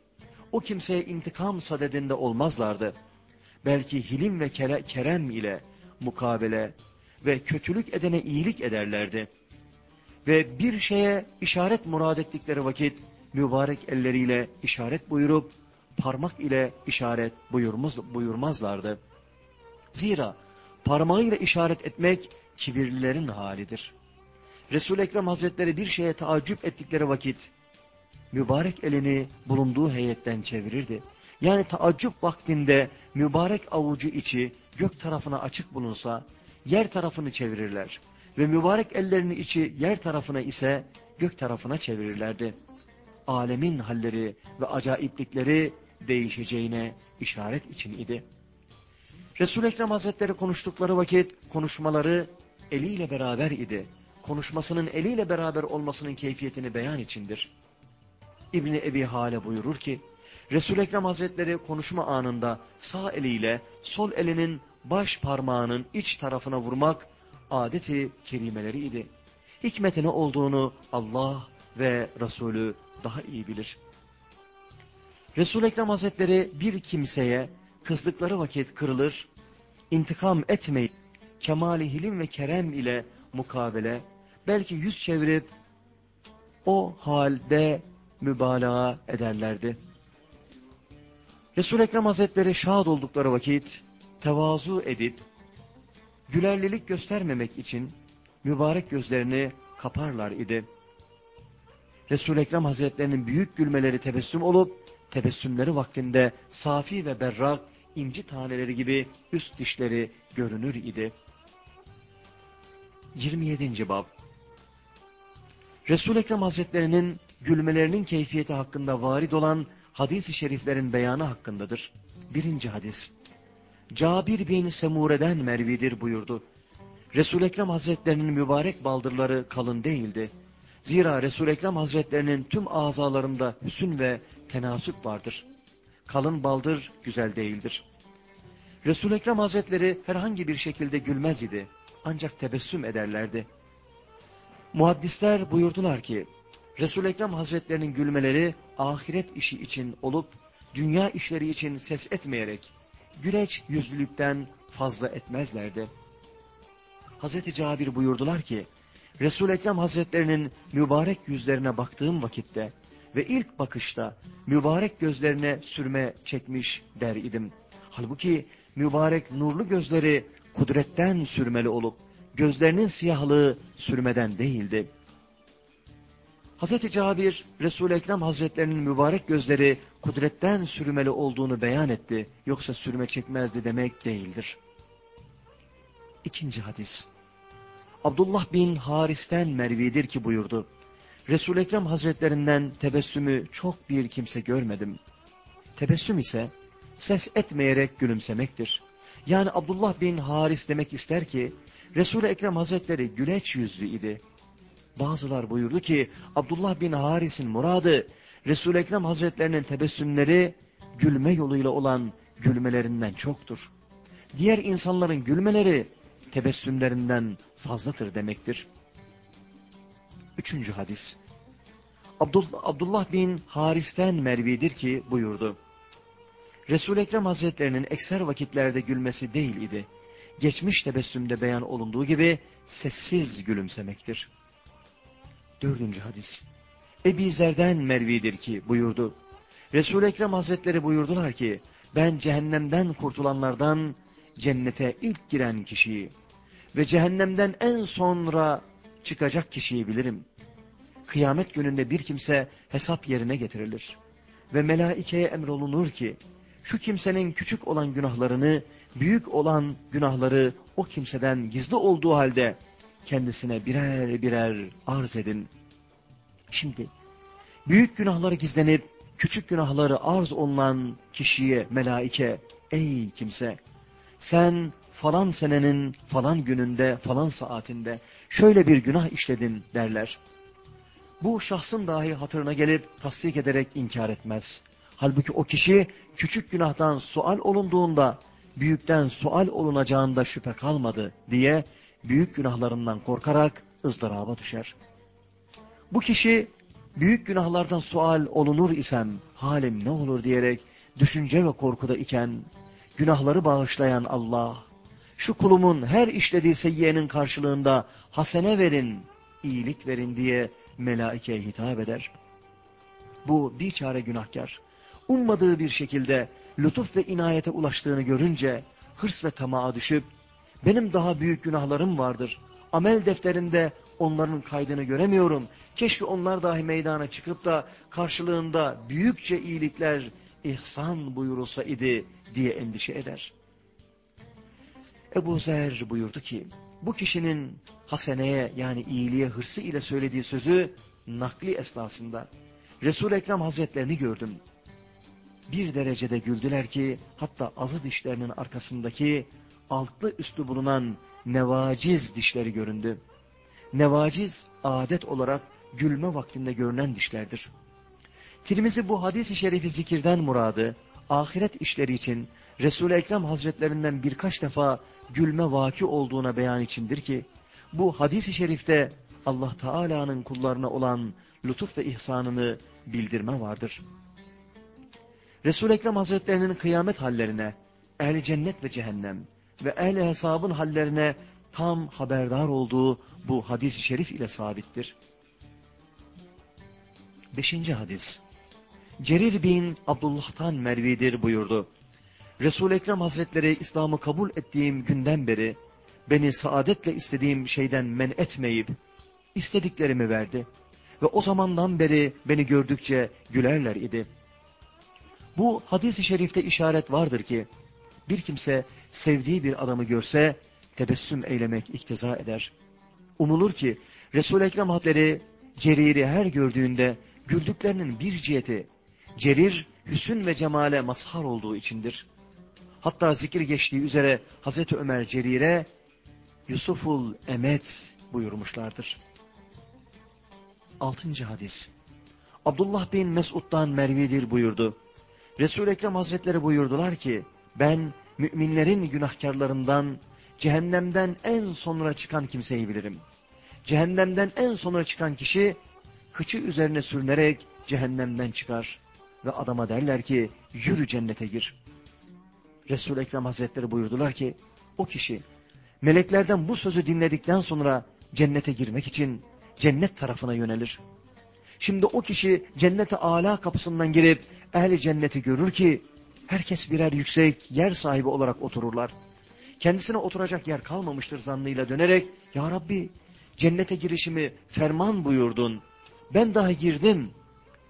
o kimseye intikam sadedinde olmazlardı. Belki hilim ve kerem ile mukabele ve kötülük edene iyilik ederlerdi. Ve bir şeye işaret murad ettikleri vakit mübarek elleriyle işaret buyurup parmak ile işaret buyurmaz, buyurmazlardı. Zira parmağıyla işaret etmek kibirlilerin halidir. Resul-i Ekrem Hazretleri bir şeye taaccüp ettikleri vakit mübarek elini bulunduğu heyetten çevirirdi. Yani taaccüp vaktinde mübarek avucu içi gök tarafına açık bulunsa yer tarafını çevirirler. Ve mübarek ellerini içi yer tarafına ise gök tarafına çevirirlerdi. Alemin halleri ve acayiplikleri değişeceğine işaret için idi. Resul-i Ekrem Hazretleri konuştukları vakit konuşmaları eliyle beraber idi. Konuşmasının eliyle beraber olmasının keyfiyetini beyan içindir. İbni Ebi Hale buyurur ki, Resul-i Ekrem Hazretleri konuşma anında sağ eliyle sol elinin baş parmağının iç tarafına vurmak adeti kerimeleriydi. Hikmeti ne olduğunu Allah ve Resulü daha iyi bilir. Resul-i Ekrem Hazretleri bir kimseye kızdıkları vakit kırılır, intikam etmeyip kemali hilim ve kerem ile mukabele, belki yüz çevirip o halde mübalağa ederlerdi. Resul-i Ekrem Hazretleri şad oldukları vakit tevazu edip gülerlilik göstermemek için mübarek gözlerini kaparlar idi. Resul-i Ekrem Hazretlerinin büyük gülmeleri tebessüm olup tebessümleri vaktinde safi ve berrak inci taneleri gibi üst dişleri görünür idi. 27. Bab Resul-i Ekrem Hazretlerinin gülmelerinin keyfiyeti hakkında varid olan hadis-i şeriflerin beyanı hakkındadır. Birinci hadis. Cabir bin Semure'den Mervidir buyurdu. Resul-i Ekrem Hazretlerinin mübarek baldırları kalın değildi. Zira Resul-i Ekrem Hazretlerinin tüm azalarında hüsün ve tenasüp vardır. Kalın baldır güzel değildir. Resul-i Ekrem Hazretleri herhangi bir şekilde gülmez idi. Ancak tebessüm ederlerdi. Muhaddisler buyurdular ki, Resul-i Ekrem Hazretlerinin gülmeleri ahiret işi için olup, dünya işleri için ses etmeyerek, güreç yüzlülükten fazla etmezlerdi. Hazreti Cabir buyurdular ki, Resul-i Ekrem Hazretlerinin mübarek yüzlerine baktığım vakitte ve ilk bakışta mübarek gözlerine sürme çekmiş der idim. Halbuki mübarek nurlu gözleri kudretten sürmeli olup, gözlerinin siyahlığı sürmeden değildi. Hz. Cabir, Resul-i Ekrem Hazretlerinin mübarek gözleri kudretten sürmeli olduğunu beyan etti. Yoksa sürme çekmezdi demek değildir. İkinci hadis. Abdullah bin Haris'ten Mervi'dir ki buyurdu. Resul-i Ekrem Hazretlerinden tebessümü çok bir kimse görmedim. Tebessüm ise ses etmeyerek gülümsemektir. Yani Abdullah bin Haris demek ister ki Resul-i Ekrem Hazretleri güleç yüzlü idi. Bazılar buyurdu ki Abdullah bin Haris'in muradı Resul-i Ekrem Hazretlerinin tebessümleri gülme yoluyla olan gülmelerinden çoktur. Diğer insanların gülmeleri tebessümlerinden fazladır demektir. Üçüncü hadis. Abdullah, Abdullah bin Haris'ten Mervi'dir ki buyurdu. Resul-i Ekrem Hazretlerinin ekser vakitlerde gülmesi değil idi. Geçmiş tebessümde beyan olunduğu gibi sessiz gülümsemektir. Dördüncü hadis. Ebi Zer'den Mervi'dir ki buyurdu. Resul-i Ekrem Hazretleri buyurdular ki, ben cehennemden kurtulanlardan cennete ilk giren kişiyi ve cehennemden en sonra çıkacak kişiyi bilirim. Kıyamet gününde bir kimse hesap yerine getirilir. Ve melaikeye emrolunur ki, şu kimsenin küçük olan günahlarını, büyük olan günahları o kimseden gizli olduğu halde kendisine birer birer arz edin. Şimdi, büyük günahları gizlenip, küçük günahları arz olunan kişiye melaike, ey kimse, sen falan senenin falan gününde falan saatinde şöyle bir günah işledin derler. Bu şahsın dahi hatırına gelip tasdik ederek inkar etmez. Halbuki o kişi küçük günahtan sual olunduğunda büyükten sual olunacağında şüphe kalmadı diye büyük günahlarından korkarak ızdıraba düşer. Bu kişi büyük günahlardan sual olunur isem halim ne olur diyerek düşünce ve korkuda iken günahları bağışlayan Allah şu kulumun her işlediği seyyiyenin karşılığında hasene verin, iyilik verin diye melaikeye hitap eder. Bu bir çare günahkar, ummadığı bir şekilde lütuf ve inayete ulaştığını görünce hırs ve tamağa düşüp, benim daha büyük günahlarım vardır, amel defterinde onların kaydını göremiyorum, keşke onlar dahi meydana çıkıp da karşılığında büyükçe iyilikler ihsan buyurulsa idi diye endişe eder. Ebu Zer buyurdu ki, bu kişinin haseneye yani iyiliğe hırsı ile söylediği sözü nakli esnasında Resul-i Ekrem Hazretlerini gördüm. Bir derecede güldüler ki hatta azı dişlerinin arkasındaki altlı üstü bulunan nevaciz dişleri göründü. Nevaciz adet olarak gülme vaktinde görünen dişlerdir. Tirmizi bu hadis-i şerifi zikirden muradı, ahiret işleri için Resul-i Ekrem Hazretlerinden birkaç defa gülme vaki olduğuna beyan içindir ki, bu hadis-i şerifte Allah Teala'nın kullarına olan lütuf ve ihsanını bildirme vardır. Resul-i Ekrem Hazretlerinin kıyamet hallerine, ehli cennet ve cehennem ve ehli hesabın hallerine tam haberdar olduğu bu hadis-i şerif ile sabittir. Beşinci hadis. Cerir bin Abdullah'tan Mervidir buyurdu. Resul-i Ekrem Hazretleri İslam'ı kabul ettiğim günden beri beni saadetle istediğim şeyden men etmeyip istediklerimi verdi. Ve o zamandan beri beni gördükçe gülerler idi. Bu hadis-i şerifte işaret vardır ki bir kimse sevdiği bir adamı görse tebessüm eylemek iktiza eder. Umulur ki Resul-i Ekrem Hazretleri Cerir'i her gördüğünde güldüklerinin bir ciheti Cerir hüsün ve cemale mazhar olduğu içindir. Hatta zikir geçtiği üzere Hazreti Ömer Cerir'e Yusuful Emet buyurmuşlardır. Altıncı hadis. Abdullah bin Mesud'dan Mervidir buyurdu. Resul-i Ekrem Hazretleri buyurdular ki, ben müminlerin günahkarlarından, cehennemden en sonra çıkan kimseyi bilirim. Cehennemden en sonra çıkan kişi, kıçı üzerine sürünerek cehennemden çıkar. Ve adama derler ki, yürü cennete gir. Resul-i Ekrem Hazretleri buyurdular ki, o kişi meleklerden bu sözü dinledikten sonra cennete girmek için cennet tarafına yönelir. Şimdi o kişi cennete âlâ kapısından girip ehli cenneti görür ki herkes birer yüksek yer sahibi olarak otururlar. Kendisine oturacak yer kalmamıştır zannıyla dönerek Ya Rabbi cennete girişimi ferman buyurdun. Ben daha girdim.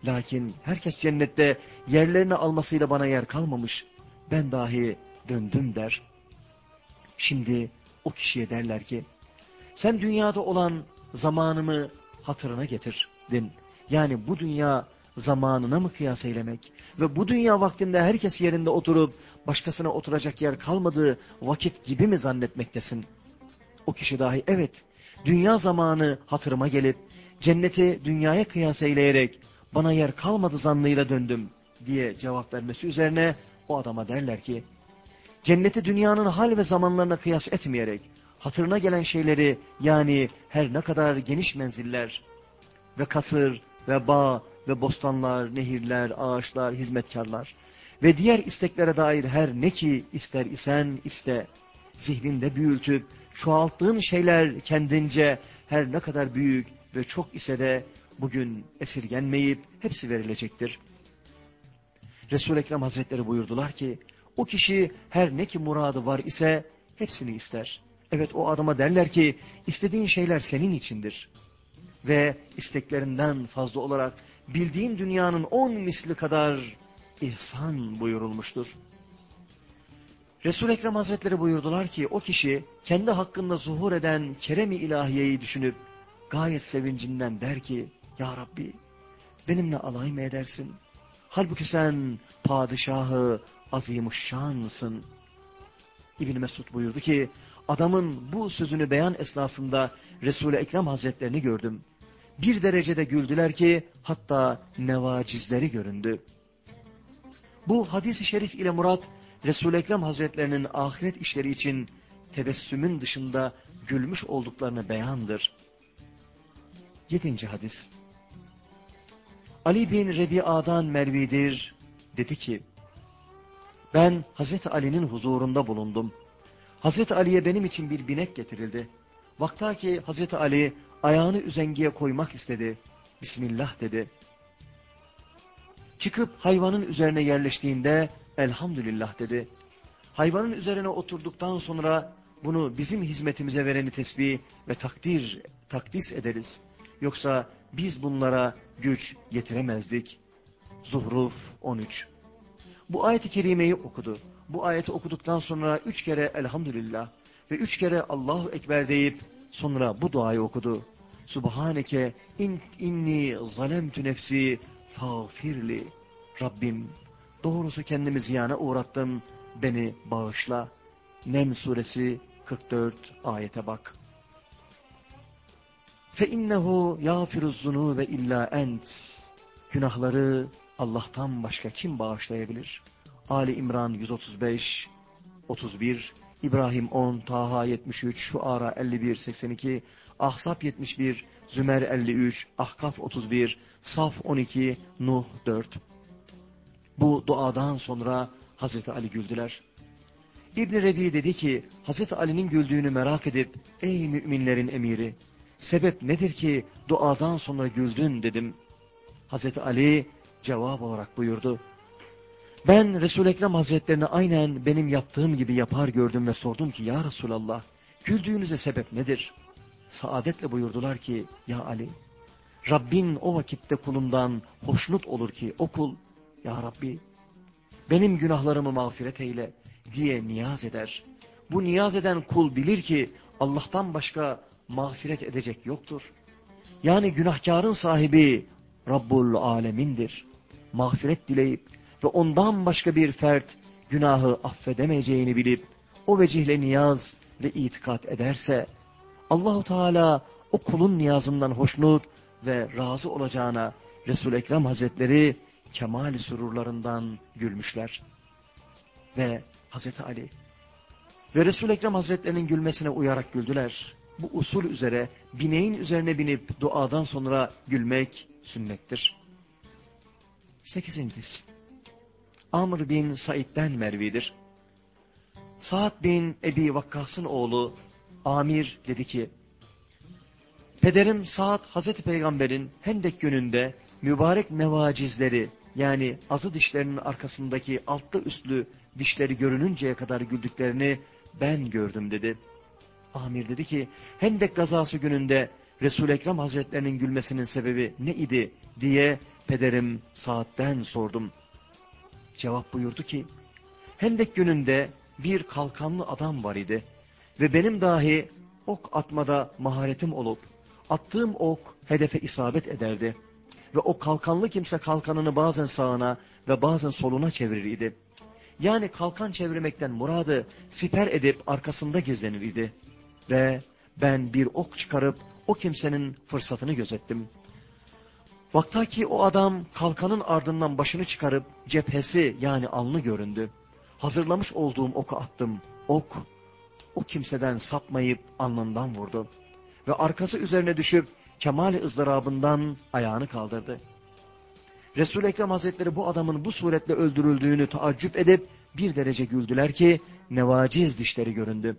Lakin herkes cennette yerlerini almasıyla bana yer kalmamış ben dahi döndüm der. Şimdi o kişiye derler ki, Sen dünyada olan zamanımı hatırına getirdin. Yani bu dünya zamanına mı kıyas eylemek? Ve bu dünya vaktinde herkes yerinde oturup başkasına oturacak yer kalmadığı vakit gibi mi zannetmektesin? O kişi dahi evet dünya zamanı hatırıma gelip cenneti dünyaya kıyas eyleyerek bana yer kalmadı zannıyla döndüm diye cevap vermesi üzerine o adama derler ki cenneti dünyanın hal ve zamanlarına kıyas etmeyerek hatırına gelen şeyleri yani her ne kadar geniş menziller ve kasır ve bağ ve bostanlar, nehirler, ağaçlar, hizmetkarlar ve diğer isteklere dair her ne ki ister isen iste, zihninde büyültüp çoğalttığın şeyler kendince her ne kadar büyük ve çok ise de bugün esirgenmeyip hepsi verilecektir. Resul-i Ekrem Hazretleri buyurdular ki, o kişi her ne ki muradı var ise hepsini ister. Evet o adama derler ki, istediğin şeyler senin içindir. Ve isteklerinden fazla olarak bildiğin dünyanın on misli kadar ihsan buyurulmuştur. Resul-i Ekrem Hazretleri buyurdular ki o kişi kendi hakkında zuhur eden kerem-i ilahiyeyi düşünüp gayet sevincinden der ki Ya Rabbi benimle alay mı edersin? Halbuki sen padişahı azimuşşansın. İbn Mesud buyurdu ki adamın bu sözünü beyan esnasında Resul-i Ekrem Hazretlerini gördüm. Bir derecede güldüler ki hatta nevacizleri göründü. Bu hadis-i şerif ile murat Resul-i Ekrem Hazretlerinin ahiret işleri için tebessümün dışında gülmüş olduklarını beyandır. Yedinci hadis. Ali bin Rebi'adan Mervidir dedi ki, ben Hazreti Ali'nin huzurunda bulundum. Hazreti Ali'ye benim için bir binek getirildi. Vakta ki Hazreti Ali ayağını üzengiye koymak istedi. Bismillah dedi. Çıkıp hayvanın üzerine yerleştiğinde elhamdülillah dedi. Hayvanın üzerine oturduktan sonra bunu bizim hizmetimize vereni tesbih ve takdir, takdis ederiz. Yoksa biz bunlara güç yetiremezdik. Zuhruf 13 Bu ayet-i kerimeyi okudu. Bu ayeti okuduktan sonra üç kere elhamdülillah ve üç kere Allahu Ekber deyip sonra bu duayı okudu. Subhaneke in, inni zalemtü nefsi fağfirli. Rabbim doğrusu kendimi ziyana uğrattım. Beni bağışla. Nem suresi 44 ayete bak. Fe innehu yağfiruz zunube illa ent. Günahları Allah'tan başka kim bağışlayabilir? Ali İmran 135 31 İbrahim 10 Taha 73 Şuara 51 82 Ahsap 71 Zümer 53 Ahkaf 31 Saf 12 Nuh 4 Bu duadan sonra Hazreti Ali güldüler. İbn Rebi dedi ki Hazreti Ali'nin güldüğünü merak edip ey müminlerin emiri sebep nedir ki duadan sonra güldün dedim. Hazreti Ali cevap olarak buyurdu. Ben Resul-i Ekrem Hazretlerini aynen benim yaptığım gibi yapar gördüm ve sordum ki ya Resulallah güldüğünüze sebep nedir? Saadetle buyurdular ki ya Ali Rabbin o vakitte kulundan hoşnut olur ki o kul ya Rabbi benim günahlarımı mağfiret eyle diye niyaz eder. Bu niyaz eden kul bilir ki Allah'tan başka mağfiret edecek yoktur. Yani günahkarın sahibi Rabbul Alemindir. Mağfiret dileyip ve ondan başka bir fert günahı affedemeyeceğini bilip o vecihle niyaz ve itikat ederse Allahu Teala o kulun niyazından hoşnut ve razı olacağına Resul Ekrem Hazretleri kemal sururlarından gülmüşler. Ve Hazreti Ali ve Resul Ekrem Hazretlerinin gülmesine uyarak güldüler. Bu usul üzere bineğin üzerine binip duadan sonra gülmek sünnettir. Sekizincisi. Amr bin Said'den Mervi'dir. Sa'd bin Ebi Vakkas'ın oğlu Amir dedi ki, Pederim Sa'd Hazreti Peygamber'in Hendek gününde mübarek nevacizleri yani azı dişlerinin arkasındaki altlı üstlü dişleri görününceye kadar güldüklerini ben gördüm dedi. Amir dedi ki Hendek gazası gününde Resul-i Ekrem Hazretlerinin gülmesinin sebebi ne idi diye pederim Sa'd'den sordum. Cevap buyurdu ki Hendek gününde bir kalkanlı adam var idi ve benim dahi ok atmada maharetim olup, attığım ok hedefe isabet ederdi. Ve o kalkanlı kimse kalkanını bazen sağına ve bazen soluna çevirir idi. Yani kalkan çevirmekten muradı siper edip arkasında gizlenir idi. Ve ben bir ok çıkarıp o kimsenin fırsatını gözettim. Vaktaki o adam kalkanın ardından başını çıkarıp cephesi yani alnı göründü. Hazırlamış olduğum oku attım. Ok o kimseden sapmayıp alnından vurdu. Ve arkası üzerine düşüp kemal ızdırabından ayağını kaldırdı. Resul-i Ekrem Hazretleri bu adamın bu suretle öldürüldüğünü taaccüp edip bir derece güldüler ki nevaciz dişleri göründü.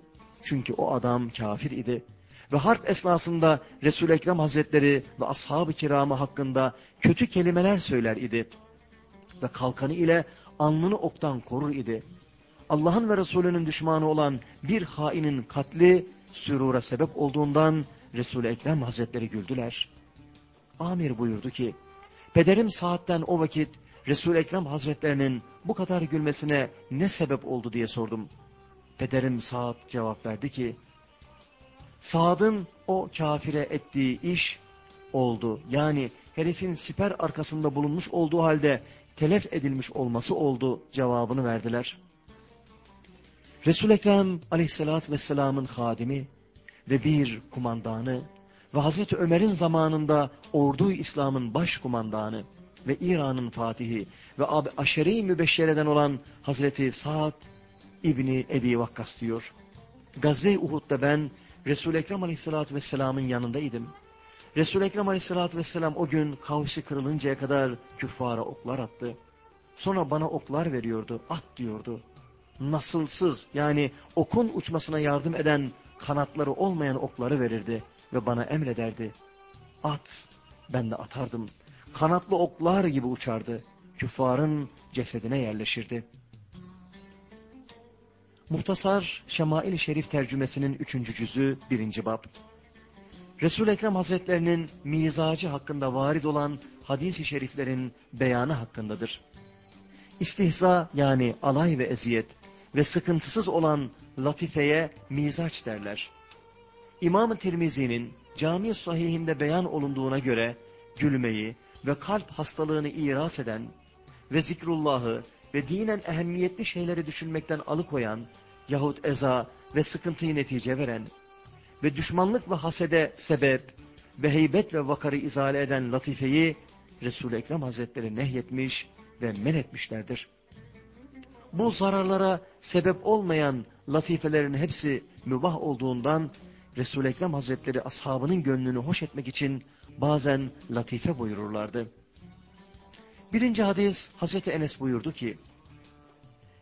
Çünkü o adam kafir idi. Ve harp esnasında Resul-i Ekrem Hazretleri ve ashab-ı kiramı hakkında kötü kelimeler söyler idi. Ve kalkanı ile alnını oktan korur idi. Allah'ın ve Resulünün düşmanı olan bir hainin katli sürura sebep olduğundan Resul-i Ekrem Hazretleri güldüler. Amir buyurdu ki, pederim saatten o vakit Resul-i Ekrem Hazretlerinin bu kadar gülmesine ne sebep oldu diye sordum. Pederim Saad cevap verdi ki, Saad'ın o kafire ettiği iş oldu. Yani herifin siper arkasında bulunmuş olduğu halde telef edilmiş olması oldu cevabını verdiler. Resul-i Ekrem aleyhissalatü vesselamın hadimi ve bir kumandanı ve Hazreti Ömer'in zamanında ordu İslam'ın baş kumandanı ve İran'ın fatihi ve aşere-i mübeşşereden olan Hazreti Sa'd İbni Ebi Vakkas diyor. Gazve-i Uhud'da ben Resul-i Ekrem Aleyhisselatü Vesselam'ın yanındaydım. Resul-i Ekrem Aleyhisselatü Vesselam o gün kavşi kırılıncaya kadar küffara oklar attı. Sonra bana oklar veriyordu, at diyordu. Nasılsız yani okun uçmasına yardım eden kanatları olmayan okları verirdi ve bana emrederdi. At, ben de atardım. Kanatlı oklar gibi uçardı. Küffarın cesedine yerleşirdi. Muhtasar Şemail-i Şerif tercümesinin üçüncü cüzü birinci bab. Resul-i Ekrem Hazretlerinin mizacı hakkında varid olan hadis-i şeriflerin beyanı hakkındadır. İstihza yani alay ve eziyet ve sıkıntısız olan latifeye mizaç derler. İmam-ı Tirmizi'nin cami sahihinde beyan olunduğuna göre gülmeyi ve kalp hastalığını iras eden ve zikrullahı ve dinen ehemmiyetli şeyleri düşünmekten alıkoyan yahut eza ve sıkıntıyı netice veren ve düşmanlık ve hasede sebep ve heybet ve vakarı izale eden latifeyi Resul-i Ekrem Hazretleri nehyetmiş ve men etmişlerdir. Bu zararlara sebep olmayan latifelerin hepsi mübah olduğundan Resul-i Ekrem Hazretleri ashabının gönlünü hoş etmek için bazen latife buyururlardı. Birinci hadis Hazreti Enes buyurdu ki,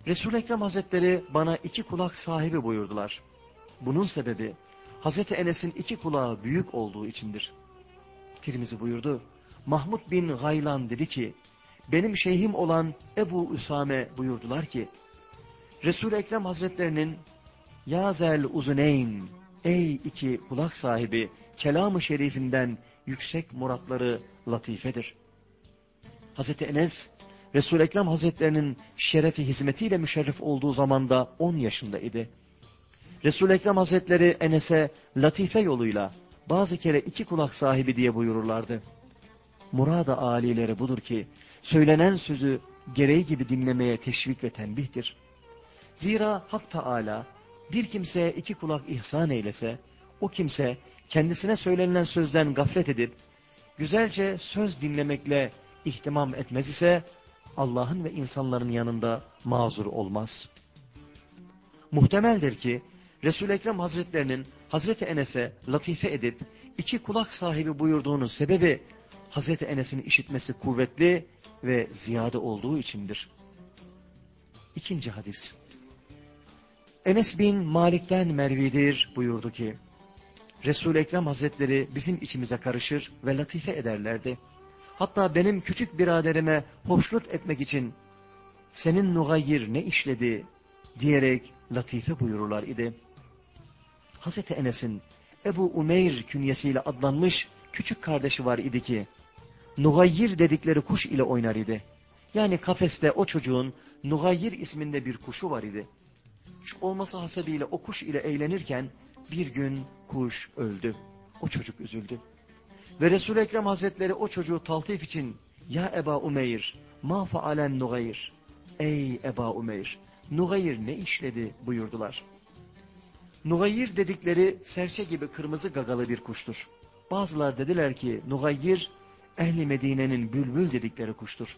Resul-i Ekrem Hazretleri bana iki kulak sahibi buyurdular. Bunun sebebi Hazreti Enes'in iki kulağı büyük olduğu içindir. Tirmizi buyurdu. Mahmud bin Gaylan dedi ki, benim şeyhim olan Ebu Üsame buyurdular ki, Resul-i Ekrem Hazretlerinin Yazel Uzuneyn, ey iki kulak sahibi, kelamı şerifinden yüksek muratları latifedir. Hazreti Enes, Resul-i Ekrem Hazretlerinin şerefi hizmetiyle müşerref olduğu zamanda 10 yaşındaydı. Resul-i Ekrem Hazretleri Enes'e latife yoluyla bazı kere iki kulak sahibi diye buyururlardı. Murada alileri budur ki söylenen sözü gereği gibi dinlemeye teşvik ve tembihtir. Zira Hak Teala bir kimseye iki kulak ihsan eylese, o kimse kendisine söylenilen sözden gaflet edip, güzelce söz dinlemekle ihtimam etmez ise, Allah'ın ve insanların yanında mazur olmaz. Muhtemeldir ki, Resul-i Ekrem Hazretlerinin Hazreti Enes'e latife edip, iki kulak sahibi buyurduğunun sebebi, Hazreti Enes'in işitmesi kuvvetli ve ziyade olduğu içindir. İkinci hadis. Enes bin Malik'ten Mervidir buyurdu ki, Resul-i Ekrem Hazretleri bizim içimize karışır ve latife ederlerdi. Hatta benim küçük biraderime hoşnut etmek için senin nugayyir ne işledi diyerek latife buyururlar idi. Hazreti Enes'in Ebu Umeyr künyesiyle adlanmış küçük kardeşi var idi ki, Nugayyir dedikleri kuş ile oynar idi. Yani kafeste o çocuğun Nugayyir isminde bir kuşu var idi. Olması hasebiyle o kuş ile eğlenirken bir gün kuş öldü. O çocuk üzüldü. Ve Resul-i Ekrem Hazretleri o çocuğu taltif için ya Eba Umeyr ma faalen Nugayr Ey Eba Umeyr Nugayr ne işledi buyurdular. Nugayr dedikleri serçe gibi kırmızı gagalı bir kuştur. Bazılar dediler ki Nugayr ehli Medine'nin bülbül dedikleri kuştur.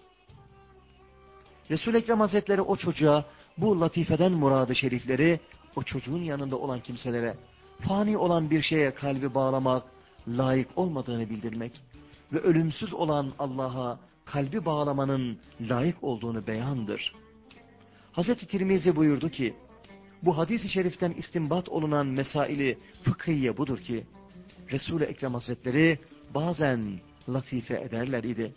resul Ekrem Hazretleri o çocuğa bu latifeden muradı şerifleri o çocuğun yanında olan kimselere fani olan bir şeye kalbi bağlamak, layık olmadığını bildirmek ve ölümsüz olan Allah'a kalbi bağlamanın layık olduğunu beyandır. Hazreti Tirmizi buyurdu ki, bu hadis-i şeriften istimbat olunan mesaili fıkhiye budur ki, Resul-i Ekrem Hazretleri bazen latife ederler idi.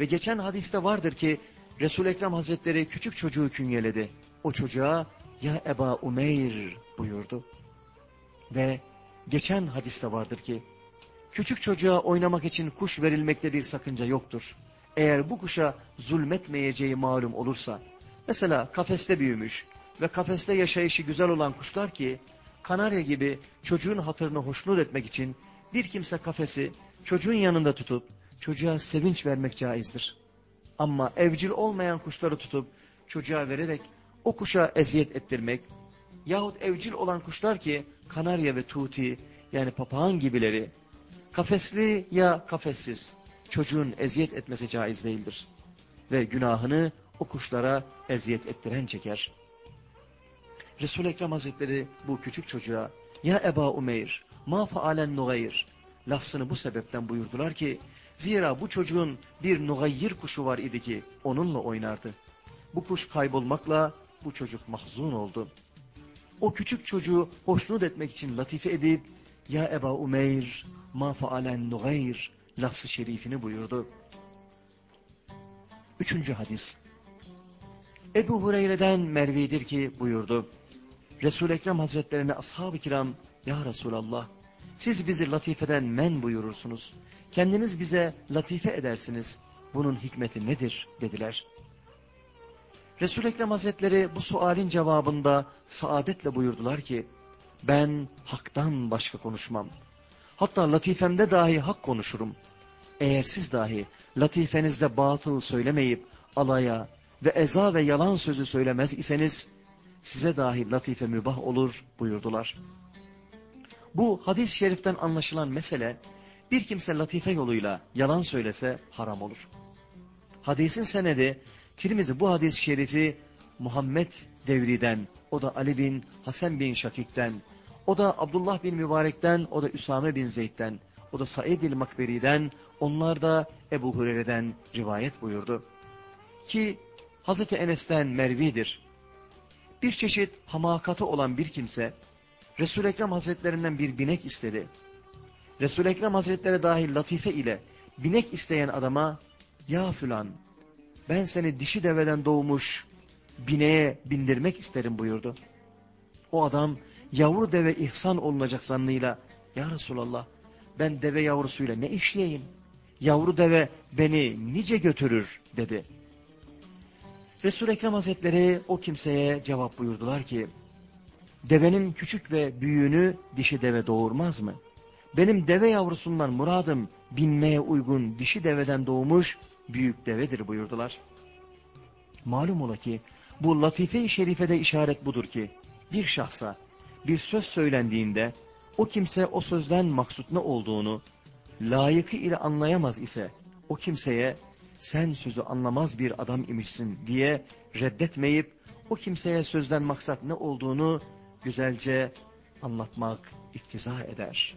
Ve geçen hadiste vardır ki, Resul-i Ekrem Hazretleri küçük çocuğu künyeledi. O çocuğa, ya Eba Umeyr buyurdu. Ve geçen hadiste vardır ki, küçük çocuğa oynamak için kuş verilmekte bir sakınca yoktur. Eğer bu kuşa zulmetmeyeceği malum olursa, mesela kafeste büyümüş ve kafeste yaşayışı güzel olan kuşlar ki, kanarya gibi çocuğun hatırını hoşnut etmek için bir kimse kafesi çocuğun yanında tutup çocuğa sevinç vermek caizdir. Ama evcil olmayan kuşları tutup çocuğa vererek o kuşa eziyet ettirmek yahut evcil olan kuşlar ki kanarya ve tuti yani papağan gibileri kafesli ya kafessiz çocuğun eziyet etmesi caiz değildir. Ve günahını o kuşlara eziyet ettiren çeker. Resul-i Ekrem Hazretleri bu küçük çocuğa ya Eba Umeyr ma faalen nugayr lafzını bu sebepten buyurdular ki zira bu çocuğun bir nugayir kuşu var idi ki onunla oynardı. Bu kuş kaybolmakla bu çocuk mahzun oldu. O küçük çocuğu hoşnut etmek için latife edip ya Eba Umeyr ma faalen nugayr lafzı şerifini buyurdu. Üçüncü hadis. Ebu Hureyre'den Mervi'dir ki buyurdu. Resul-i Ekrem Hazretlerine ashab-ı kiram, Ya Resulallah, siz bizi latifeden men buyurursunuz. Kendiniz bize latife edersiniz. Bunun hikmeti nedir? dediler. Resul-i Ekrem Hazretleri bu sualin cevabında saadetle buyurdular ki, ben haktan başka konuşmam. Hatta latifemde dahi hak konuşurum. Eğer siz dahi latifenizde batıl söylemeyip alaya ve eza ve yalan sözü söylemez iseniz, size dahi latife mübah olur buyurdular. Bu hadis-i şeriften anlaşılan mesele, bir kimse latife yoluyla yalan söylese haram olur. Hadisin senedi, Tirmizi bu hadis-i şerifi Muhammed devriden, o da Ali bin Hasan bin Şakik'ten, o da Abdullah bin Mübarek'ten, o da Üsame bin Zeyd'den, o da Said el Makberi'den, onlar da Ebu Hureyre'den rivayet buyurdu. Ki Hazreti Enes'ten Mervi'dir. Bir çeşit hamakatı olan bir kimse, Resul-i Ekrem Hazretlerinden bir binek istedi. Resul-i Ekrem Hazretleri dahil latife ile binek isteyen adama, ya filan ben seni dişi deveden doğmuş bineğe bindirmek isterim buyurdu. O adam yavru deve ihsan olunacak zannıyla, ya Resulallah ben deve yavrusuyla ne işleyeyim? Yavru deve beni nice götürür dedi. Resul-i Ekrem Hazretleri o kimseye cevap buyurdular ki, devenin küçük ve büyüğünü dişi deve doğurmaz mı? Benim deve yavrusundan muradım binmeye uygun dişi deveden doğmuş büyük devedir buyurdular. Malum ola ki bu latife-i şerifede işaret budur ki bir şahsa bir söz söylendiğinde o kimse o sözden maksut ne olduğunu layıkı ile anlayamaz ise o kimseye sen sözü anlamaz bir adam imişsin diye reddetmeyip o kimseye sözden maksat ne olduğunu güzelce anlatmak iktiza eder.